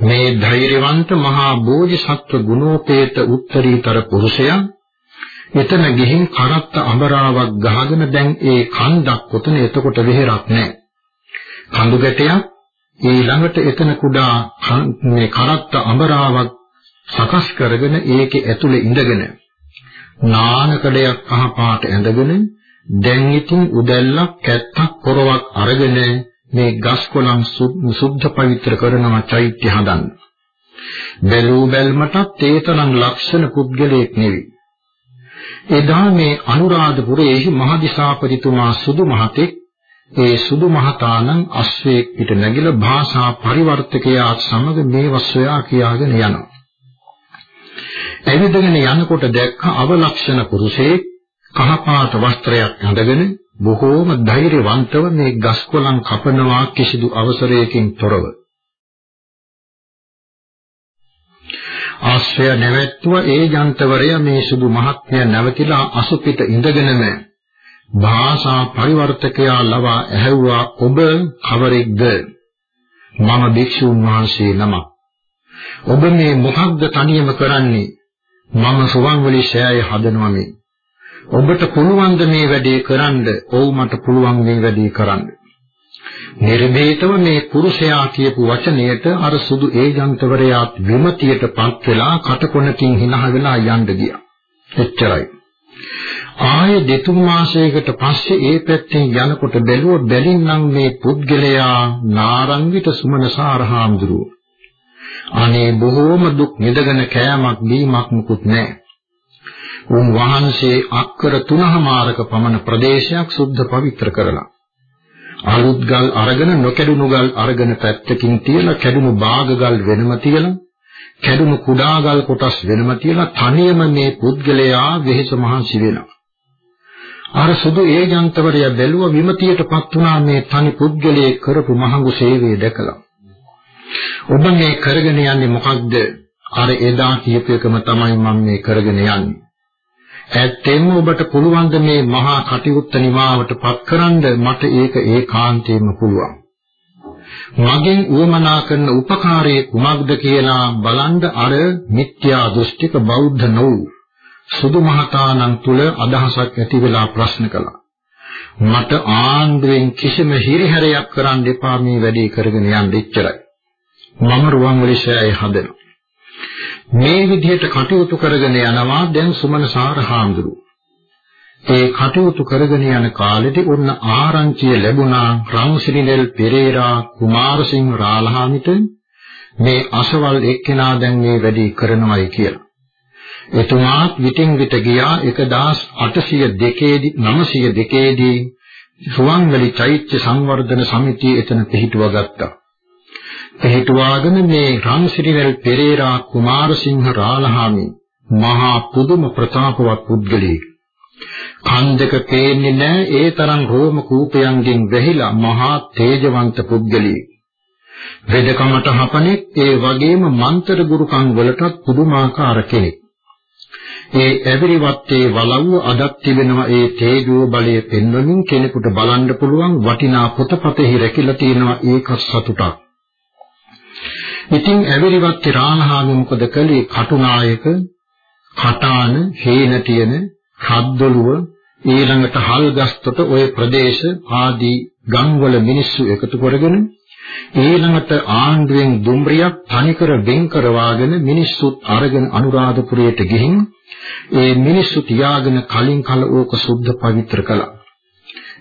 මේ ධෛර්යවන්ත මහා බෝධිසත්ව ගුණෝපේත උත්තරීතර පුරුෂයා එතන ගිහින් කරත්ත අඹරාවක් ගහගෙන දැන් ඒ කන්දක් කොතන එතකොට වෙහෙරක් නැහැ. කඳු ගැටයක් ඒ ළඟට එතන කුඩා මේ කරත්ත අඹරාවක් සකස් කරගෙන ඒකේ ඇතුලේ ඉඳගෙන නානකඩයක් අහ පාට ඇඳගෙන දැන් ඉතින් උදැල්ලක් කැත්තක් පොරවක් අරගෙන මේ ගස් කොළන් සුද්ධ පවිත්‍ර කරනවා චෛත්‍ය හදන්න. බැලූ බැල්මටත් ඒතරම් ලක්ෂණ පුද්ගලයෙක් නෙවෙයි. එදා මේ අනුරාධපුරයේ මහදිසාපතිතුමා සුදු මහතෙක් ඒ සුදු මහතානම් අශ්වයෙක් පිට නැගිලා භාෂා පරිවර්තකයා සමග මේ වස්සයා කියාගෙන යනවා. ඇවිදගෙන යනකොට දැක්ක අවලක්ෂණ පුරුෂයෙක් කහපාට වස්ත්‍රයක් ඇඳගෙන බොහෝම ධෛර්යවන්තව මේ ගස්කොලන් කපනවා කිසිදු අවසරයකින් තොරව. ආශ්‍රය නැවැත්තුව ඒ ජන්තවරය මේ සුදු මහත්මයා නැවතිලා අසුපිට ඉඳගෙනම භාෂා පරිවර්තකයා ලවා ඇහැව්වා ඔබ කවරෙක්ද මම භික්ෂුන් වහන්සේ නමක් ඔබ මේ මොකක්ද තනියම කරන්නේ මම සුවන්වලි ශෑය හදනවා මේ. ඔබට පුළුවන් මේ වැඩේ කරන්න? ඔව් මට පුළුවන් මේ වැඩේ කරන්න. නිර්භේතව මේ පුරුෂයා කියපු වචනයට අර සුදු ඒජන්තවරයාත් විමතියටපත් වෙලා කටකොණකින් hina වෙලා යන්න ගියා. එච්චරයි. ආයේ දෙතුන් මාසයකට පස්සේ ඒ පැත්තෙන් යනකොට බැලුව බැලින්නම් මේ පුද්ගලයා නාරංගිත සුමන සාරහාම්දුරුවෝ අනේ බොහෝම දුක් නිදගෙන කෑමක් බීමක් මුකුත් නැහැ. උන් වහන්සේ අක්කර තුනමාරක පමණ ප්‍රදේශයක් සුද්ධ පවිත්‍ර කරලා අලුත් ගල් අරගෙන නොකැඩුණු ගල් අරගෙන පැත්තකින් තියලා කැඩුණු බාග ගල් වෙනම තියලා කැඩුණු කුඩා ගල් කොටස් වෙනම තියලා තනියම මේ පුද්ගලයා වෙහෙස මහන්සි වෙනවා. අර සුදු ඒජන්තවරයා බැලුව විමතියටපත් වුණා මේ තනි පුද්ගලයේ කරපු මහඟු සේවය දැකලා. ඔබ මේ කරගෙන යන්නේ මොකක්ද? අර එදා කියපු එකම තමයි මම මේ කරගෙන යන්නේ. ඇත්තෙන්ම ඔබට පුළුවන් මේ මහා කටයුත්ත නිමාවටපත් කරන්න මට ඒක ඒකාන්තයෙන්ම පුළුවන්. මගෙන් උවමනා කරන උපකාරයේ කුමක්ද කියලා බලන්න අර මිත්‍යා දෘෂ්ටික බෞද්ධ නොවු සුදු මහතාණන් තුල අදහසක් ඇති වෙලා ප්‍රශ්න කළා. මට ආන්දුවෙන් කිසිම හිරිහැරයක් කරන්න එපා මේ වැඩේ කරගෙන යන්න එච්චරයි. මම රුවන්වැලිසෑය හදනවා. මේ විදිහට කටයුතු කරගෙන යනවා දැන් සුමන සාරහාඳුරු. ඒ කටයුතු කරගෙන යන කාලෙදී ඔන්න ආරංචිය ලැබුණා රන්සිරිනෙල් පෙරේරා කුමාරසිංහ රාලහාමිට මේ අසවල් එක්කෙනා දැන් මේ වැඩේ කරනවායි කියලා. එතුමාත් විටින් විට ගියා 1802 දී 902 දී රුවන්වැලි චෛත්‍ය සංවර්ධන සමිතිය එතන පිහිටුවා ගත්තා. පිහිටුවාගෙන මේ රන්සිරිවැල් පෙරේරා කුමාරසිංහ රාලහාමි මහා පුදුම ප්‍රතාපවත් පුද්ගලයෙක්. කන් දෙක පේන්නේ නැහැ ඒ තරම් රෝම කූපයන්ගෙන් වැහිලා මහා තේජවන්ත පුද්ගලයෙක්. වෙදකමට හපනෙක් ඒ වගේම මන්තර ගුරුකම් වලටත් පුදුමාකාර කෙනෙක්. ඒ ඇවිරිවත්තේ වලව්ව අදත් තිබෙනවා ඒ තේජෝ බලය පෙන්වමින් කෙනෙකුට බලන්න පුළුවන් වටිනා පොතපතෙහි රැකිලා තියෙනවා ඒක සතුටක්. ඉතින් ඇවිරිවත්ති රාමහාමි මොකද කළේ? කටුනායක, කටාන, හේන තියෙන, හද්දොළුව, ඊළඟට හල්ගස්තොට ওই ප්‍රදේශ ආදී ගම්වල මිනිස්සු එකතු කරගෙන ඊළඟට ආණ්ඩුවෙන් දුම්රියක් තනිකර වෙන් කරවාගෙන මිනිස්සුත් අරගෙන අනුරාධපුරයට ගිහින් ඒ මිනිස්සු තියාගෙන කලින් කල ඕක සුද්ධ පවිත්‍ර කළා.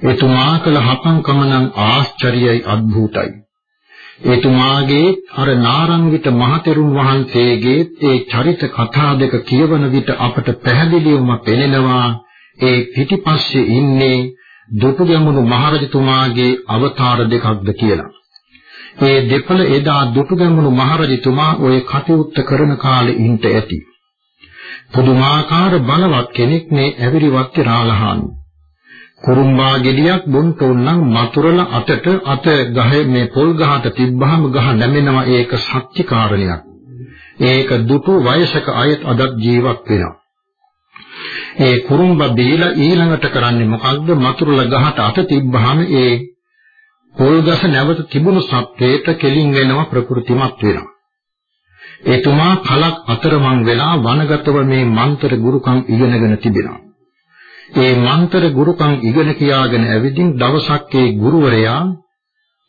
එතුමා කළ හපංකම නම් ආශ්චර්යයි අද්භූතයි. එතුමාගේ අර නාරංගිත මහතෙරුන් වහන්සේගේ ඒ චරිත කතා දෙක කියවන විට අපට පැහැදිලිවම පෙනෙනවා ඒ පිටිපස්සේ ඉන්නේ දුටුගැමුණු මහරජතුමාගේ අවතාර දෙකක්ද කියලා. ඒ දෙපළ එදා දුටුගැමුණු මහරජතුමා ওই කටයුත්ත කරන කාලේ ඉඳ ඇති. පුදුමාකාර බලවත් කෙනෙක් මේ ඇවිරිවත් රාලහාමි. කුරුම්බා ගෙඩියක් බොන්ට උන්නම් මතුරල අතට අත ගහේ මේ පොල් ගහට තිබ්බහම ගහ නැමෙනවා ඒක සත්‍ය කාරණයක්. ඒක දුටු වයසක අයත් අදත් ජීවත් වෙනවා. ඒ කුරුම්බා බීලා ඊළඟට කරන්නේ මොකක්ද මතුරල ගහට අත තිබ්බහම ඒ පොල් ගස නැවත තිබුණු සත්වයට කෙලින් වෙනවා ප්‍රകൃතිමත් වෙනවා. එතුමා කලක් අතරමං වෙලා වනගතව මේ මන්ත්‍ර ගුරුකම් ඉගෙනගෙන තිබෙනවා. ඒ මන්ත්‍ර ගුරුකම් ඉගෙන කියාගෙන ඇවිදින් දවසක් ඒ ගුරුවරයා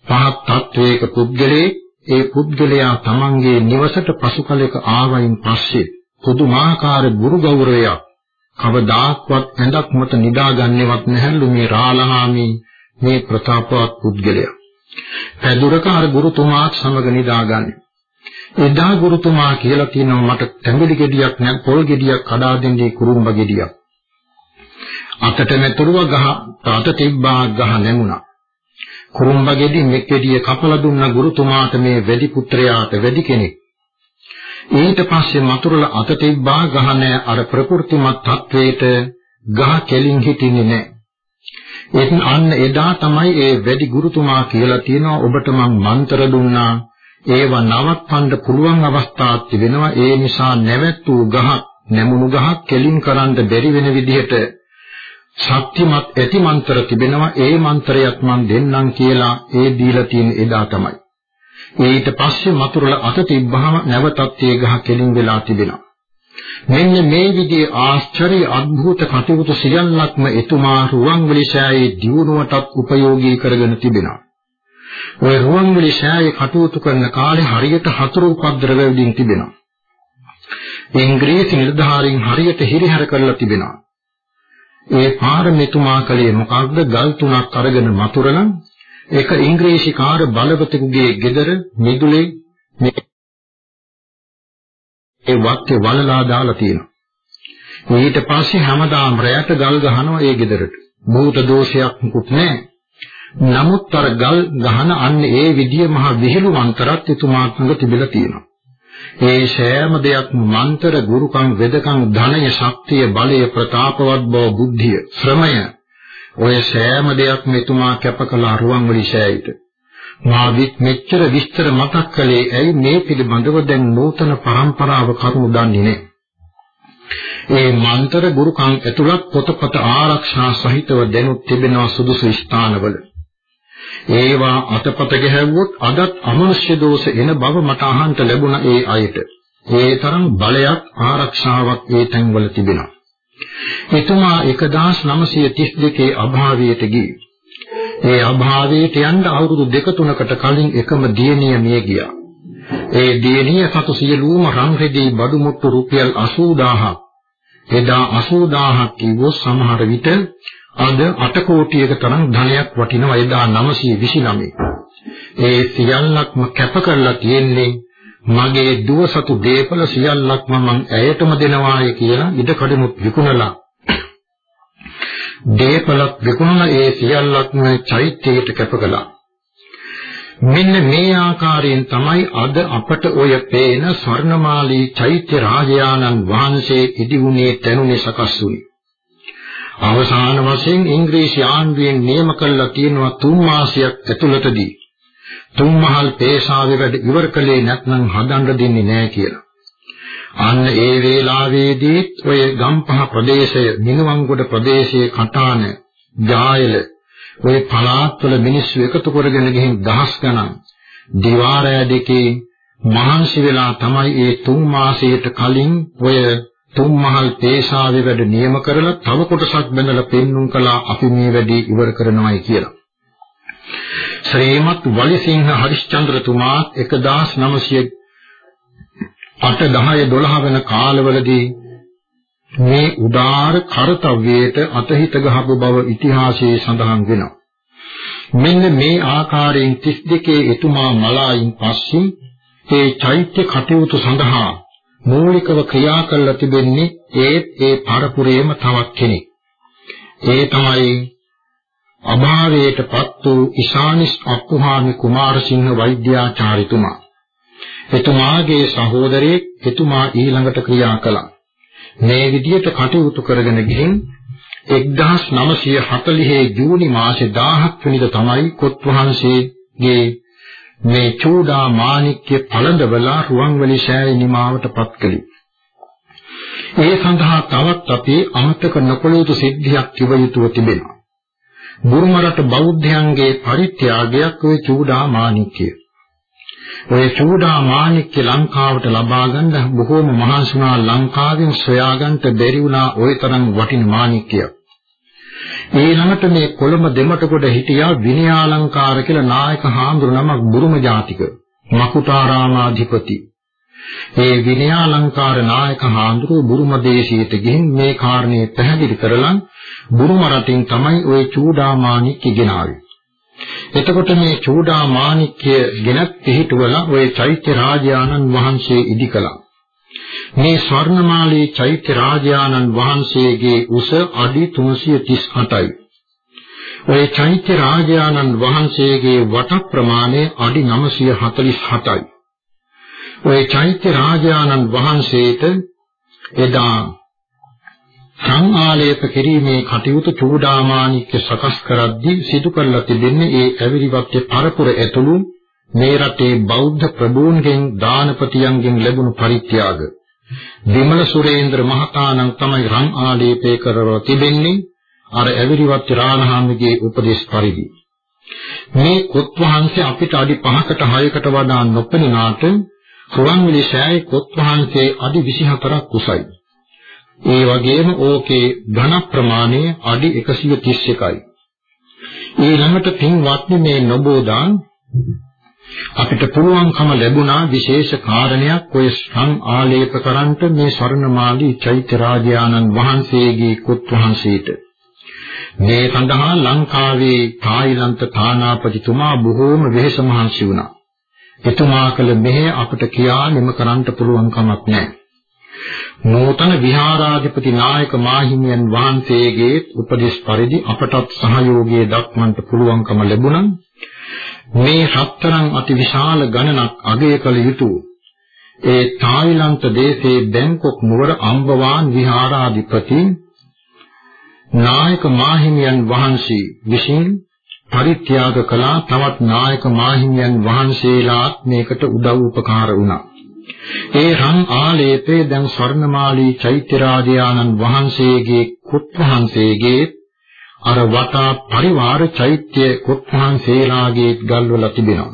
පහත් තත්වයක පුද්ගලයෙක් ඒ පුද්ගලයා තමන්ගේ නිවසට පසු කලෙක ආවයින් පස්සේ පුදුමාකාර ගුරු ගෞරවයක් කවදාක්වත් ඇඳක් මත නිදාගන්නේවත් නැහැලු මේ රාලහාමි මේ ප්‍රතාපවත් පුද්ගලයා. පැදුරක අර ගුරුතුමාත් සමග නිදාගන්නේ. එදා ගුරුතුමා කියලා තියෙනවා මට තැඹිලි ගෙඩියක් නැත් පොල් ගෙඩියක් කඩා දෙන්නේ කුරුම්බ ගෙඩියක්. අතට මෙතුරුව ගහ තාත තිබ්බා ගහ නැමුණා. කුරුම්බ ගෙඩි මෙක් ගෙඩිය කපලා දුන්න ගුරුතුමාට මේ වැඩි පුත්‍රයාට වැඩි කෙනෙක්. ඊට පස්සේ මතුරුල අත තිබ්බා ගහ නැ අර ප්‍රකෘතිමත් තත්වයට ගහ කෙලින් හිටින්නේ නැහැ. ඒත් අන්න එදා තමයි ඒ වැඩි ගුරුතුමා කියලා තියෙනවා ඔබට මං මන්ත්‍ර දුන්නා ඒව නවත්වන්න පුළුවන් අවස්ථාවක් තිබෙනවා ඒ නිසා නැවැත් වූ ගහක් නැමුණු ගහක් කෙලින් කරන්න බැරි වෙන විදිහට ශක්තිමත් ඇති මන්ත්‍ර තිබෙනවා ඒ මන්ත්‍රයක් මන් දෙන්නම් කියලා ඒ දීලා තියෙන එදා තමයි. ඊට පස්සේ මතුරුල අත තිබ්බහම නැවතත් ඒ ගහ කෙලින් වෙලා තිබෙනවා. මෙන්න මේ විදිහේ ආශ්චර්ය අద్භූත කටයුතු සියල්ලක්ම එතුමා රුවන්වැලි ශායේ දියුණුවටත් උපයෝගී කරගෙන තිබෙනවා. ඔය රුවන්වැලි ශායේ කටයුතු කරන කාලේ හරියට හතුරු උපද්‍රව වලින් තිබෙනවා. ඉංග්‍රීසි නිලධාරීන් හරියට හිරිහැර කරලා තිබෙනවා. ඒ පාරමිතුමා කලේ මොකක්ද ගල් තුනක් අරගෙන මතුරන එක ඉංග්‍රීසි කාර බලවතෙකුගේ ගෙදර මිදුලේ මේ ඒ වත්තේ වලලා දාලා තියෙනවා. ඊට පස්සේ හැමදාම රැයට ගල් ගහනවා ඒ ගෙදරට. භූත දෝෂයක් මුකුත් නැහැ. නමුත් අර ගල් ගහන අන්න ඒ විදිය මහ විහිළු මන්තරත් එතුමාත්මක තිබිලා තියෙනවා. ඒ සෑම දෙයක්ම මන්තර ගුරුකම් වෙදකම් ධනය ශක්තිය බලය ප්‍රතාපවත් බව බුද්ධිය ශ්‍රමය ඔය සෑම දෙයක්ම එතුමා කැප කළ රුවන්වැලි සෑයට. මා මෙච්චර විස්තර මතක් කළේ ඇයි මේ පිළිබඳව දැන් නූතන પરම්පරාව කරුණු දන්නේ නැහැ. ඒ මන්තර ගුරුකම් ඇතුළත් පොතපත ආරක්ෂා සහිතව දැනුත් තිබෙනවා සුදුසු ස්ථානවල. ඒවා අතපත ගැහැව්වොත් අදත් අමනුෂ්‍ය දෝෂ එන බව මට අහන්න ලැබුණා ඒ අයට. ඒ තරම් බලයක් ආරක්ෂාවක් ඒ තැන්වල තිබෙනවා. එතුමා 1932 අභාවයට ගියේ. ඒ අභාවයට යන්න අවුරුදු දෙක තුනකට කලින් එකම දියණිය මිය ගියා. ඒ දියණිය සතු සියලුම රන් රෙදි බඩු මුට්ටු රුපියල් 80000ක් එදා 80000ක් කිව්වොත් සමහර විට අද 8 කෝටියක තරම් ධනයක් වටිනවා එදා 929. ඒ සියල්ලක්ම කැප කරලා තියෙන්නේ මගේ දුව සතු දීපල සියල්ලක්ම මං ඇයටම දෙනවාය කියලා ඉඩ කඩමුත් විකුණලා දීපලක් විකුණන ඒ සියල්ලක්ම චෛත්‍යයට කැප කළා. මෙන්න මේ ආකාරයෙන් තමයි අද අපට ඔය පේන ස්වර්ණමාලී චෛත්‍ය රාජයාණන් වහන්සේ ඉදිවුනේ තැනුනේ සකස් වුනේ. අවසාන වශයෙන් ඉංග්‍රීසි ආණ්ඩුවෙන් නියම කළා තියෙනවා තුන් මාසයක් ඇතුළතදී තුන්මහල් පේශාවේ වැඩ ඉවර කළේ නැත්නම් හදන්න දෙන්නේ නැහැ කියලා. අන්න ඒ වේලාවේදී ඔය ගම්පහ ප්‍රදේශය, මිනුවන්ගොඩ ප්‍රදේශයේ කටාන, ජායල ওই පලාත්වල මිනිස්සු එකතු කරගෙන ගිහින් දහස් ගණන් දිවාරය දෙකේ මහන්සි වෙලා තමයි ඒ තුන් මාසයකට කලින් ඔය තුන් මහල් තේසාවේ වැඩ නියම කරලා තව කොටසක් බඳලා පෙන්눔 කළා අපි මේ වැඩේ ඉවර කරනවායි කියලා. ශ්‍රීමත් වලිසිංහ හරිශ්චන්ද්‍ර තුමා 1908 10 12 වෙන කාලවලදී මේ උදාාර කාර්යයට අතහිත ගහපු බව ඉතිහාසයේ සඳහන් වෙනවා. මෙන්න මේ ආකාරයෙන් 32 එතුමා මලායින් පස්සේ ඒ චෛත්‍ය කටයුතු සඳහා මූලිකව ක්‍රියා කළ තිබෙන්නේ ඒත් ඒ පරපුරේම තවත් කෙනෙක්. ඒ තමයි අභාවයටපත් වූ ඉශානිස් අප්පුහාමි කුමාරසිංහ වෛද්‍යාචාර්යතුමා. එතුමාගේ සහෝදරයෙක් එතුමා ඊළඟට ක්‍රියා කළා. මේ විදිහට කටයුතු කරගෙන ගිහින් 1940 ජූනි මාසේ 17 වෙනිදා තමයි කොත් වහන්සේගේ මේ චූඩා මාණික්‍ය පළඳවලා රුවන්වැලි ශායේ නිමාවටපත් කළේ. ඒ සඳහා තවත් අපි අමතක නොකළ යුතු සිද්ධියක් කිව යුතුව තිබෙනවා. බුරුම රට බෞද්ධයන්ගේ පරිත්‍යාගයක් වේ චූඩා මාණික්‍ය. ඔය චූඩා මාණික්‍ය ලංකාවට ලබා ගන්න බොහෝම මහන්සි වුණා ලංකාවෙන් සොයාගන්න බැරි වුණා ওই තරම් වටින මාණික්‍යයක්. ඊළඟට මේ කොළඹ දෙමටකොට හිටියා විනයාලංකාර කියලා නායක හාමුදුරු නමක් බුරුම ජාතික මකුටාරාමාධිපති. ඒ විනයාලංකාර නායක හාමුදුරු බුරුම දේශයට ගිහින් මේ කාරණේ පැහැදිලි කරලා බුරුම රටින් තමයි ওই චූඩාමාණික්‍ය ගෙනාවේ. එතකොට මේ චූඩාමාණික්‍ය ගෙනත් පිහිටුවලා ওই චෛත්‍ය රාජානන් වහන්සේ ඉදි කළා. මේ ස්වර්ණමාලී චෛත්‍ය රාජානන් වහන්සේගේ උස අඩි 338යි. ওই චෛත්‍ය රාජානන් වහන්සේගේ වට ප්‍රමාණය අඩි 947යි. ওই චෛත්‍ය රාජානන් වහන්සේට එදා සංආලේප කිරීමේ කටයුතු චූඩාමාණික්‍ය සකස් කරද්දී සිදු කරලා තිබෙන්නේ ඒ ඇවිරිවත්ය පරපුර ඇතුළු මේ රටේ බෞද්ධ ප්‍රභූන්ගෙන් දානපතියන්ගෙන් ලැබුණු පරිත්‍යාග විමල සුරේන්ද්‍ර මහතානම් තමයි රන් ආලේපේ කරව තිබෙන්නේ අර ඇවිරිවත් රාණහාමිගේ උපදේශ පරිදි මේ කොත් වහන්සේ අපිට අඩි 5කට 6කට වඩා නොපෙනුනාට රුවන්වැලි ශායේ කොත් වහන්සේ අඩි 24ක් උසයි. ඒ වගේම ඕකේ ඝන ප්‍රමාණය අඩි 131යි. ඊළඟට පින්වත්නි මේ නොබෝදාන් අපිට පුළුවන්කම ලැබුණා විශේෂ කාරණයක් ඔය සං ආලේප කරන්ට මේ ස්වර්ණමාලී චෛත්‍ය රාජානන් වහන්සේගේ කුත් වහන්සේට මේ සඳහා ලංකාවේ තායිලන්ත තානාපතිතුමා බොහෝම වෙහෙස මහන්සි වුණා. එතුමා කළ මෙහෙ අපිට කියා නිම කරන්න පුළුවන් කමක් නැහැ. නූතන විහාරාධිපති නායක මාහිමියන් වහන්සේගේ උපදේශ පරිදි අපටත් සහයෝගය දක්වන්නට පුළුවන්කම ලැබුණා. මේ හතරන් අතිවිශාල ගණනක් අගය කළ යුතුය. ඒ තායිලන්ත දේශයේ බැංකොක් නුවර අම්බවාන් විහාරාධිපති නායක මාහිමියන් වහන්සේ විසින් පරිත්‍යාග කළා තවත් නායක මාහිමියන් වහන්සේලාත් මේකට උදව් උපකාර වුණා. ඒ රන් ආලේපේ දැන් ස්වර්ණමාලී චෛත්‍ය රාජයාණන් වහන්සේගේ කුත් වහන්සේගේ අර වටා පරිවාර චෛත්‍ය කුත් වහන්සේලාගේ ගල්වල තිබෙනවා.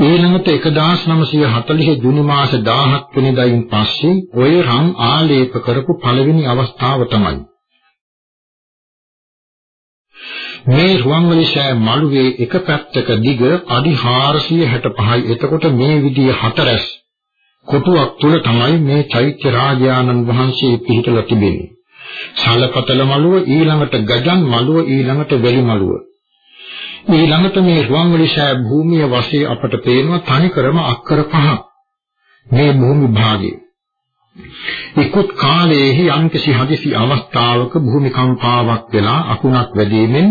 ඊළඟට 1940 ජුනි මාස 17 වෙනිදායින් පස්සේ ඔය රන් ආලේප කරපු පළවෙනි අවස්ථාව තමයි. මේ රුවන්වැලිසෑය මළුවේ එක පැත්තක දිග අඩි 465යි. එතකොට මේ විදිය හතරස් කොටුවක් තුල තමයි මේ චෛත්‍ය රාජානන් වහන්සේ පිහිටලා තිබෙන්නේ. ශාලපතල මළුව ඊළඟට ගජන් මළුව ඊළඟට වෙලි මළුව ඊළඟට මේ රුවන්වැලිසෑය භූමිය වශයෙන් අපට පේනවා තනිකරම අක්කර පහක් මේ භූමි භාගයේ ඉක්ුත් කාලයේහි යම්කිසි හදිසි අවස්ථාවක භූමිකම්පාවක් වෙලා අකුණක් වැදීමෙන්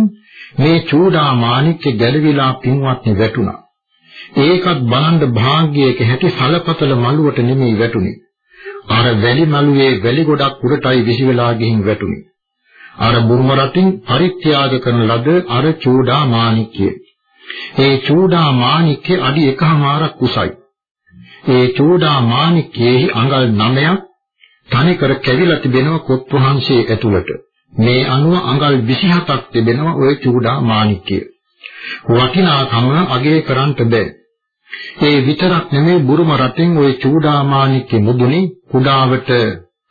මේ චූඩා මාණික්ක ගැලවිලා පින්වත්නි වැටුණා. ඒකත් බලන්න භාග්‍යයක හැටි සලපතල මළුවට නෙමෙයි වැටුනේ. අර වැලි මළුවේ වැලි ගොඩක් උඩටයි විසි වෙලා ගිහින් වැටුනේ. අර බුරුම රටින් පරිත්‍යාග කරන ලද අර චූඩා මාණික්කය. ඒ චූඩා මාණික්කේ අඩි එකහමාරක් උසයි. ඒ චූඩා මාණික්කයේ අඟල් 9ක් තනිකර කැවිලා තිබෙනවා කොත් වහන්සේ ඇතුළට. මේ අනුව අඟල් 27ක් තිබෙනවා ওই චූඩා මාණික්කය. වටිනාකම අගය කරන්නට බෑ. ඒ විතරක් නෙමෙයි බුරුම රටෙන් ওই චූඩා මාණික්කෙ මුදුනේ කුඩාවට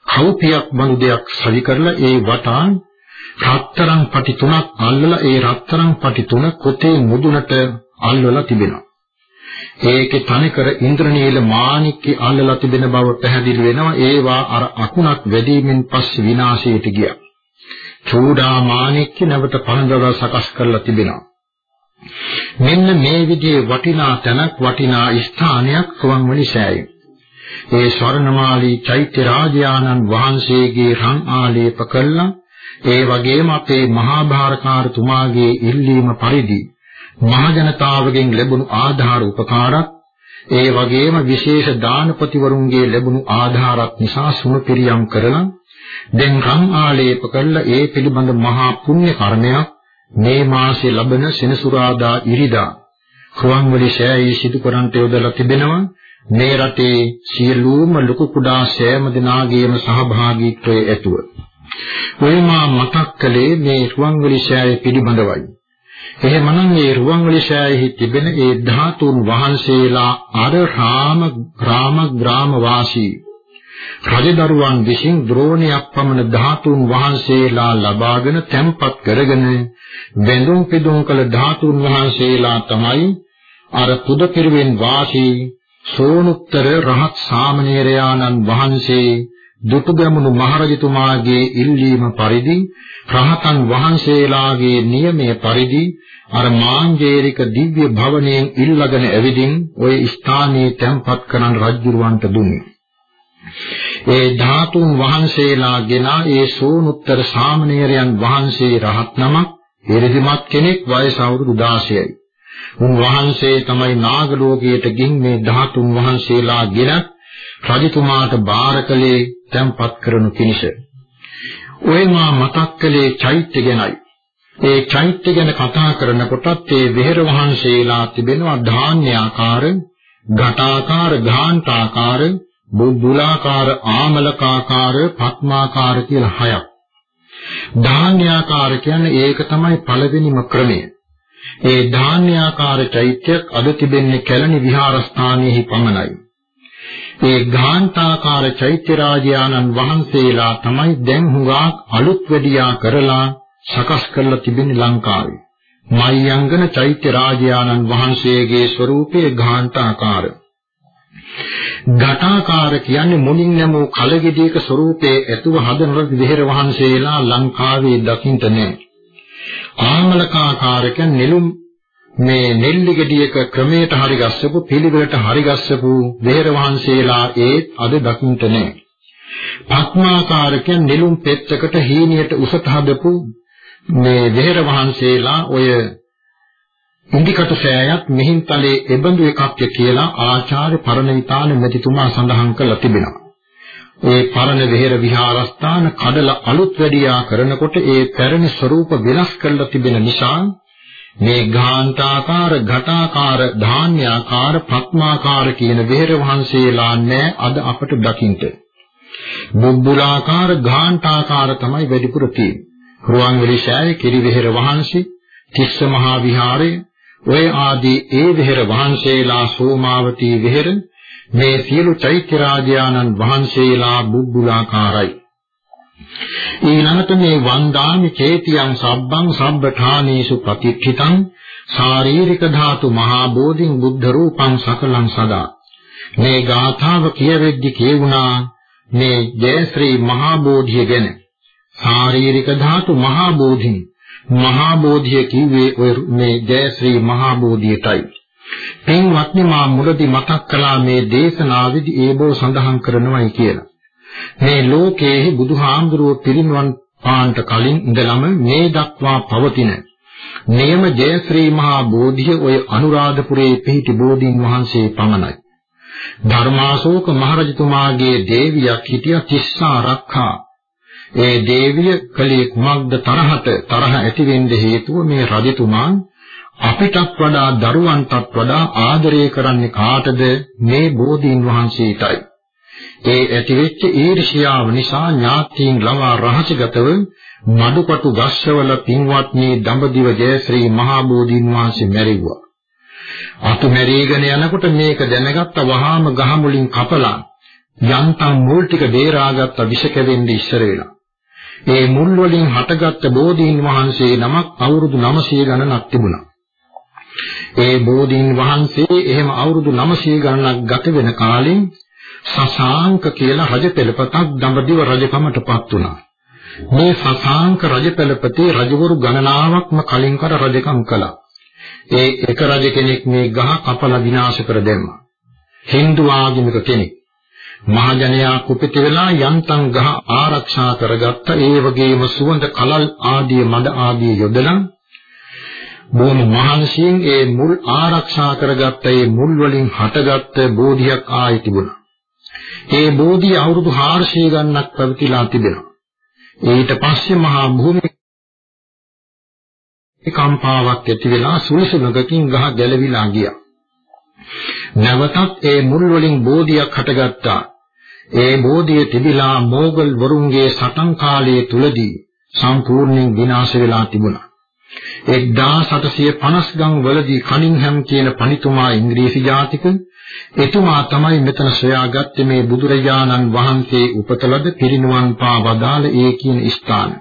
කවුපියක් බඳු දෙයක් සවි කරලා ඒ වටාන් රත්තරන් පටි තුනක් අල්ලලා ඒ රත්තරන් පටි තුන කොතේ මුදුනට අල්ලලා තිබෙනවා. ඒකේ තනිකර ඉන්ද්‍රනීල මාණික්ක අල්ලලා තිබෙන බව පැහැදිලි වෙනවා. ඒවා අර අකුණක් වැඩිමින් පස්සේ විනාශයට ගියා. චූඩා මාණික්ක නැවත පනදවල් සකස් කරලා තිබෙනවා. මෙන්න මේ විදිහේ වටිනා තැනක් වටිනා ස්ථානයක් සුවන්වැලි සෑය. ඒ ස්වර්ණමාලී චෛත්‍ය රාජානන් වහන්සේගේ රන් ආලේප කළා ඒ වගේම අපේ මහා භාරකාරතුමාගේ ඉල්ලීම පරිදි මහ ජනතාවගෙන් ලැබුණු ආධාර උපකාරත් ඒ වගේම විශේෂ දානපතිවරුන්ගේ ලැබුණු ආධාරත් නිසා සුණුපිරියම් කරලා දැන් රන් ආලේප කළ ඒ පිළිබඳ මහා පුණ්‍ය කර්මයක් මේ මාසයේ ලබන සෙනසුරාදා ඉරිදා රුවන්වැලි ශෑයේ සිදු කරන්ට යොදලා තිබෙනවා. මේ රටේ සියලුම ලොකු කුඩා සෑම දෙනාගේම සහභාගීත්වයේ ඇතුව. ඔය මා මතක් කළේ මේ රුවන්වැලි ශෑය පිළිබඳවයි. එහෙමනම් මේ රුවන්වැලිසෑයෙහි තිබෙන ඒ ධාතුන් වහන්සේලා අර රාම ග්‍රාම ග්‍රාම වාසී රජදරුවන් විසින් ද්‍රෝණයක් පමණ ධාතුන් වහන්සේලා ලබාගෙන තැන්පත් කරගෙන බැඳුම් පිදුම් කළ ධාතුන් වහන්සේලා තමයි අර පුද පිරිවෙන් වාසී සෝනුත්තර රහත් සාමණේරයාණන් වහන්සේ දුටුගැමුණු මහරජතුමාගේ ඉල්ලීම පරිදි රහතන් වහන්සේලාගේ නියමයේ පරිදි අර මාංජේරික දිව්‍ය භවණයෙන් ඉල්ලගෙන ඇවිදින් ওই ස්ථානයේ තැන්පත් කරන් රජුරවන්ට දුන්නේ. ඒ ධාතුන් වහන්සේලාගෙන ඒ සෝනුත්තර සාමණේරයන් වහන්සේ රහත් නමක් එරිදිමත් කෙනෙක් වයස අවුරුදු 16යි. උන්වහන්සේ තමයි නාග ලෝකයට ගින් මේ ධාතුන් වහන්සේලාගෙන රජතුමාට බාර කළේ තැන්පත් කරනු පිණිස. ඔය මා මතක් කළේ චෛත්‍ය ගැනයි. ඒ චෛත්‍ය ගැන කතා කරනකොටත් ඒ විහෙර වහන්සේලා තිබෙනවා ධාන්‍යාකාර, ඝටාකාර, ගාන්ඨාකාර, බුද්ධුලාකාර, ආමලකාකාර, පත්මාකාර කියලා හයක්. ධාන්‍යාකාර කියන්නේ ඒක තමයි පළවෙනිම ක්‍රමය. ඒ ධාන්‍යාකාර චෛත්‍යයක් අද තිබෙන්නේ කැලණි විහාරස්ථානයේහි පමණයි. ඒ ගාන්ඨාකාර චෛත්‍ය රාජයාණන් වහන්සේලා තමයි දැන් හුඟක් අලුත් වැඩියා කරලා සකස් කරලා තිබෙන්නේ ලංකාවේ. මයංගන චෛත්‍ය රාජයාණන් වහන්සේගේ ස්වરૂපයේ ඝාන්තාකාර. ඝටාකාර කියන්නේ මුලින් නැමූ කලගෙඩියක ස්වરૂපයේ ඇතුව හදන විහෙර වහන්සේලා ලංකාවේ දකින්ට නැහැ. ආමලකාකාර කියන්නේ නෙළුම් මේ නෙල්ලි ගෙඩියක ක්‍රමයට හරි ගස්සපු පිළිවෙලට හරි ගස්සපු විහෙර වහන්සේලා ඒත් අද දකින්ට නැහැ. පත්මාකාර කියන්නේ නෙළුම් පෙත්තකට හීනියට උසට හදපු මේ වෙහෙර වහන්සේලා ඔය ඉන්දිකටු සෑයත් මිහින්තලේ එබඳු එකක්ය කියලා ආචාර්ය පරණවිතාන මෙතිතුමා සඳහන් කළා තිබෙනවා. ඒ පරණ විහෙර විහාරස්ථාන කඩලා අලුත් වැඩියා කරනකොට ඒ පැරණි ස්වરૂප වෙනස් කරලා තිබෙන නිසා මේ ගාන්ඨාකාර, ඝටාකාර, ධාන්‍යාකාර, පත්මාකාර කියන විහෙර වහන්සේලා නැහැ අද අපට දකින්න. බුබ්බුලාකාර, ගාන්ඨාකාර තමයි වැඩිපුර තියෙන්නේ. රුවන්වැලි ශායේ කිරි විහෙර වහන්සේ, තිස්ස මහා විහාරය, ඔය ආදී ඒ විහෙර වහන්සේලා සෝමාවතී විහෙර මේ සියලු චෛත්‍ය රාජානන් වහන්සේලා බුබ්බුලාකාරයි. ඊළඟට මේ වන්දාමි චේතියං සබ්බං සබ්බඨානේසු ප්‍රතික්ඛිතං ශාරීරික ධාතු මහා බෝධින් බුද්ධ රූපං සකලං සදා මේ ගාථාව කියවෙද්දි කියුණා මේ ජයශ්‍රී මහා බෝධිය ගැන ශාරීරික ධාතු මහා බෝධින් මහා බෝධිය කිව්වේ ඔය මේ ජයශ්‍රී මහා බෝධියටයි පින්වත්නි මා මුලදී මතක් කළා මේ දේශනාවේදී ඒ බව සඳහන් කරනවායි කියලා මේ ලෝකයේ බුදුහාමුදුරුව පිරිනිවන් පාන්ට කලින් ඉඳලම මේ දක්වා පවතින නියම ජයශ්‍රී මහා බෝධිය ඔය අනුරාධපුරයේ පිහිටි බෝධීන් වහන්සේ පමණයි. ධර්මාශෝක මහරජතුමාගේ දේවියක් හිටිය තිස්සා රක්ඛා. ඒ දේවිය කලේ කුමක්ද තරහට තරහ ඇති වෙන්න හේතුව මේ රජතුමා අපිටත් වඩා දරුවන්ටත් වඩා ආදරය කරන්නේ කාටද මේ බෝධීන් වහන්සේටයි. ඒ ඇතිවෙච්ච ඊර්ෂ්‍යාව නිසා ඥාතීන් ළමා රහසගතව මඩුපටු ගස්වල පින්වත්නි දඹදිව ජයශ්‍රී මහා බෝධීන් වහන්සේ මැරිවුවා. අතු මැරීගෙන යනකොට මේක දැනගත්ත වහාම ගහ මුලින් කපලා යන්තම් මුල් ටික බේරාගත්ත විෂ කැවෙන්න ඉස්සර වෙලා. ඒ මුල් වලින් හටගත්ත බෝධීන් වහන්සේ නමක් අවුරුදු 900 ගණනක් තිබුණා. ඒ බෝධීන් වහන්සේ එහෙම අවුරුදු 900 ගණනක් ගත වෙන කාලෙන් සසාංක කියලා රජ පෙළපතක් දඹදිව රජකමටපත් වුණා. මේ සසාංක රජ පෙළපතේ රජවරු ගණනාවක්ම කලින් කර රජකම් කළා. ඒ එක රජ කෙනෙක් මේ ගහ කපලා විනාශ කර දැම්මා. Hindu ආගමික කෙනෙක්. මහජනයා කුපිත වෙලා යන්තම් ගහ ආරක්ෂා කරගත්ත ඒ වගේම සුවඳ කලල් ආදී මඩ ආදී යොදලා බොහොම මහන්සියෙන් ඒ මුල් ආරක්ෂා කරගත්ත ඒ මුල් වලින් හටගත්ත බෝධියක් ආයි තිබුණා. ඒ බෝධිය අවුරුදු 400 ගණනක් පැවතිලා තිබෙනවා. ඊට පස්සේ මහා භූමිකම්පාවක් ඇති වෙලා සුළුසුලකකින් ගහ ගැලවිලා ගියා. නැවතත් ඒ මුල් වලින් බෝධියක් හටගත්තා. ඒ බෝධිය තිබිලා මෝගල් වරුන්ගේ සටන් කාලයේ තුලදී සම්පූර්ණයෙන් විනාශ වෙලා තිබුණා. 1750 ගම් වලදී කනින්හැම් කියන පණිතුමා ඉංග්‍රීසි ජාතික එතුමා තමයි මෙතන සොයාගත්තේ මේ බුදුරජාණන් වහන්සේ උපතලද පිරිනුවන් පා වදාළ ඒ කියන ස්ථාන.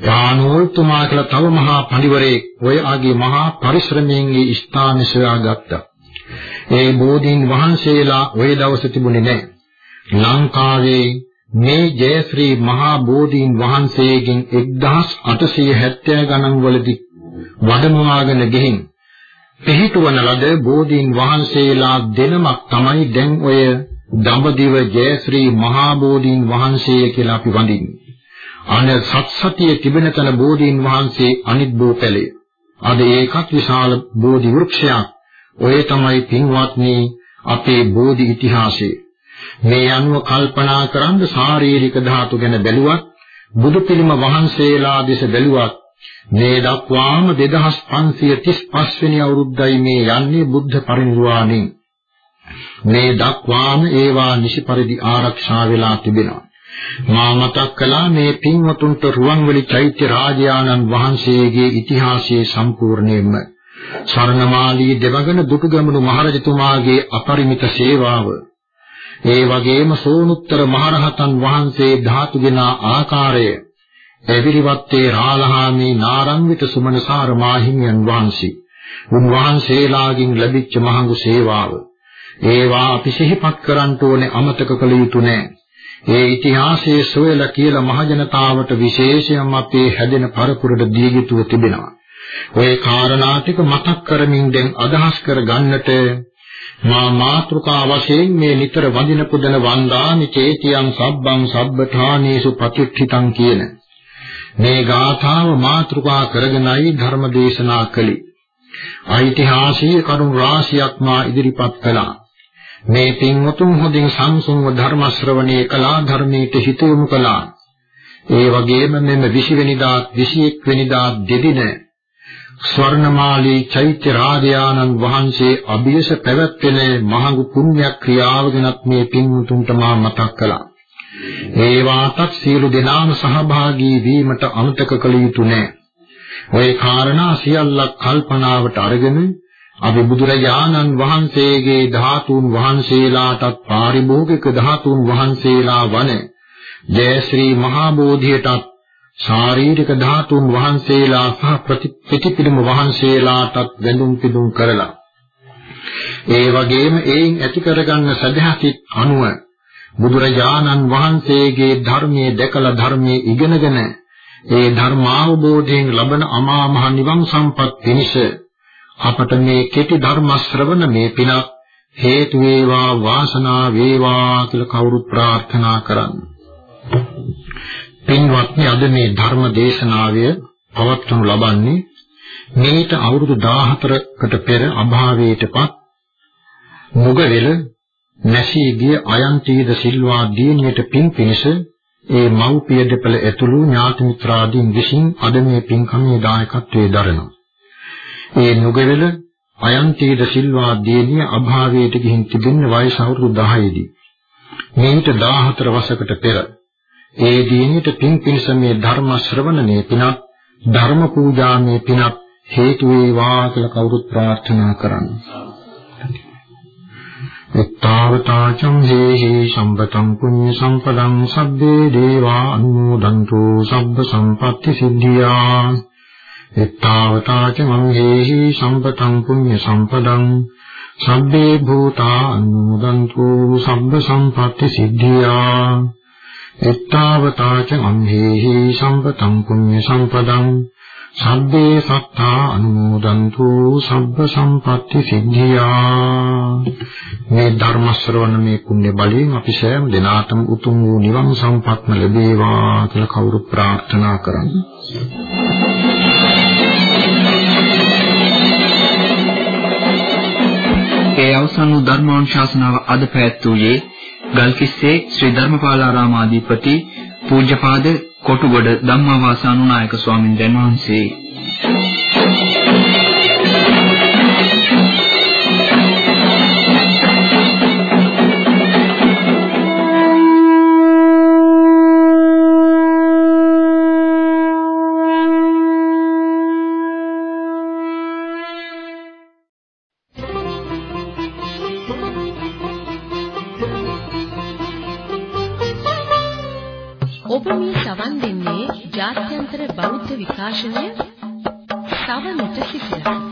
යානෝල්තුමා කියලා තව මහා පඬිවරයෙක් ඔය ආගේ මහා පරිශ්‍රමයෙන් ඒ ස්ථාන සොයාගත්තා. ඒ බෝධීන් වහන්සේලා ওই දවස් තිබුණේ නැහැ. ලංකාවේ මේ ජයශ්‍රී මහා බෝධීන් වහන්සේගෙන් 1870 ගණන් වලදී වඩමවාගෙන ගෙහින් පිහිටුවන ලද බෝධීන් වහන්සේලා දෙනමක් තමයි දැන් ඔය දඹදිව ජයශ්‍රී මහා බෝධීන් වහන්සේ කියලා අපි වඳින්නේ. අන සත්සතිය තිබෙන තන බෝධීන් වහන්සේ අනිත් බෝපැලේ. අද ඒකත් විශාල බෝධි වෘක්ෂයක්. ඔය තමයි පින්වත්නි අපේ බෝධි ඉතිහාසය. මේ අනුව කල්පනා කරන්ද ශාරීරික ධාතු ගැන බැලුවත් බුදු පිළිම වහන්සේලා දෙස බැලුවත් මේ දක්වාම 2535 වෙනි අවුරුද්දයි මේ යන්නේ බුද්ධ පරිනිර්වාණයෙන්. මේ දක්වාම ඒවා නිසි පරිදි ආරක්ෂා වෙලා තිබෙනවා. මා මතක් කළා මේ පින්වතුන්ට රුවන්වැලි චෛත්‍ය රාජානන් වහන්සේගේ ඉතිහාසයේ සම්පූර්ණයෙන්ම ස්වර්ණමාලී දෙවඟන දුටුගැමුණු මහරජතුමාගේ අපරිමිත සේවාව ඒ වගේම සෝනුත්තර මහරහතන් වහන්සේ ධාතුගෙන ආකාරය එවිරිවත්තේ රාලහාමී නාරංවිත සුමනසාර මාහිමියන් වහන්සේ උන්වහන්සේලාගෙන් ලැබිච්ච මහඟු සේවාව. ඒවා අපි සිහිපත් කරන්න ඕනේ අමතක කළ යුතු නෑ. ඒ ඉතිහාසයේ සොයලා කියලා මහජනතාවට විශේෂයෙන්ම අපේ හැදෙන පරපුරට දී යුතුව තිබෙනවා. ওই කාරණා ටික මතක් කරමින් දැන් අදහස් කර ගන්නට මා මාත්‍රිකා වශයෙන් මේ නිතර වඳින පුදන වන්දාමි චේතියං සබ්බං සබ්බඨානේසු ප්‍රතික්ඛිතං කියන මේ ගාථාව මාතෘකා කරගෙනයි ධර්ම දේශනා කළේ. ඓතිහාසික කරුණු රාශියක් මා ඉදිරිපත් කළා. මේ පින්වතුන් හොඳින් සංසුන්ව ධර්ම ශ්‍රවණයේ කළා ධර්මයට හිත යොමු කළා. ඒ වගේම මෙන්න 20 වෙනිදා 21 වෙනිදා දෙදින ස්වර්ණමාලී චෛත්‍ය රාජයාණන් වහන්සේ අභියස පැවැත්වෙන මහඟු පුණ්‍ය ක්‍රියාව ගැනත් මේ පින්වතුන්ට මා මතක් කළා. ඒ වාටත් සියලු දෙනාම සහභාගී වීමට අමතක කළ යුතු නෑ. ওই කාරණා සියල්ලක් කල්පනාවට අරගෙන අපි බුදුරජාණන් වහන්සේගේ ධාතුන් වහන්සේලාටත් පාරිභෝගික ධාතුන් වහන්සේලා වන ජයශ්‍රී මහා බෝධියටත් ශාරීරික ධාතුන් වහන්සේලා සහ ප්‍රතිපිටිපිඩම වහන්සේලාටත් වැඳුම් පිදුම් කරලා. ඒ වගේම ඒයින් ඇති කරගන්න සදහසිත අනුව බුදුරජාණන් වහන්සේගේ ධර්මයේ දැකලා ධර්මයේ ඉගෙනගෙන ඒ ධර්මාවබෝධයෙන් ලබන අමා මහ නිවන් සම්පත් පිණිස අපට මේ කෙටි ධර්ම ශ්‍රවණ මේ පිනක් හේතු වේවා වාසනාව වේවා කියලා කවුරුත් ප්‍රාර්ථනා කරන්නේ. පින්වත්නි අද මේ ධර්ම දේශනාවය පවත්වනු ලබන්නේ මේට අවුරුදු 14කට පෙර අභාවයටපත් මුගවෙල නැසී ගිය අයන්තීද සිල්වා දියණියට පින් පිණිස ඒ මව්පිය දෙපළ ඇතුළු ඥාති මිත්‍රාදීන් විසින් අද මේ පින්කමේ දායකත්වයේ දරනවා. ඒ නුගවෙල අයන්තීද සිල්වා දියණිය අභාවයට ගිහින් තිබෙන වයස අවුරුදු 10 දී. මේට 14 වසරකට පෙර ඒ දිනෙට පින් පිණිස මේ ධර්ම ශ්‍රවණනේ පිනක් ධර්ම පූජාමේ පිනක් හේතු වේවා කියලා කවුරුත් ප්‍රාර්ථනා කරන්නේ. එත්තාවතාචම් හේහි සම්පතං පුඤ්ඤ සම්පදං සබ්බේ දේවා අනුමෝදන්තු සබ්බ සම්පatti සිද්ධියා එත්තාවතාච මං හේහි සම්පතං පුඤ්ඤ සම්පදං සබ්බේ භූතා අනුමෝදන්තු සබ්බ සම්පatti සිද්ධියා එත්තාවතාච අම්හෙහි සම්පතං පුඤ්ඤ සම්පදං සබ්බේ සත්තා අනුමෝදන්තු සබ්බ සම්පatti සිද්ධියා මේ ධර්ම ශ්‍රවණ මේ පුණ්‍ය බලයෙන් අපි සෑම දිනාටම උතුම් වූ නිවන් සම්පත්ම ලැබේවා කියලා කවුරු ප්‍රාර්ථනා කරන්නේ? ඒ අවසන් වූ ධර්මානුශාසනාව අද පැවැත්වුවේ ගල්කිස්සේ ශ්‍රී ධර්මපාලාරාමාධිපති පූජ්‍යපාද කොටුගොඩ ධම්මවාසානුනායක ස්වාමින්දයන් වහන්සේ विकासने सावनुत शिखिरः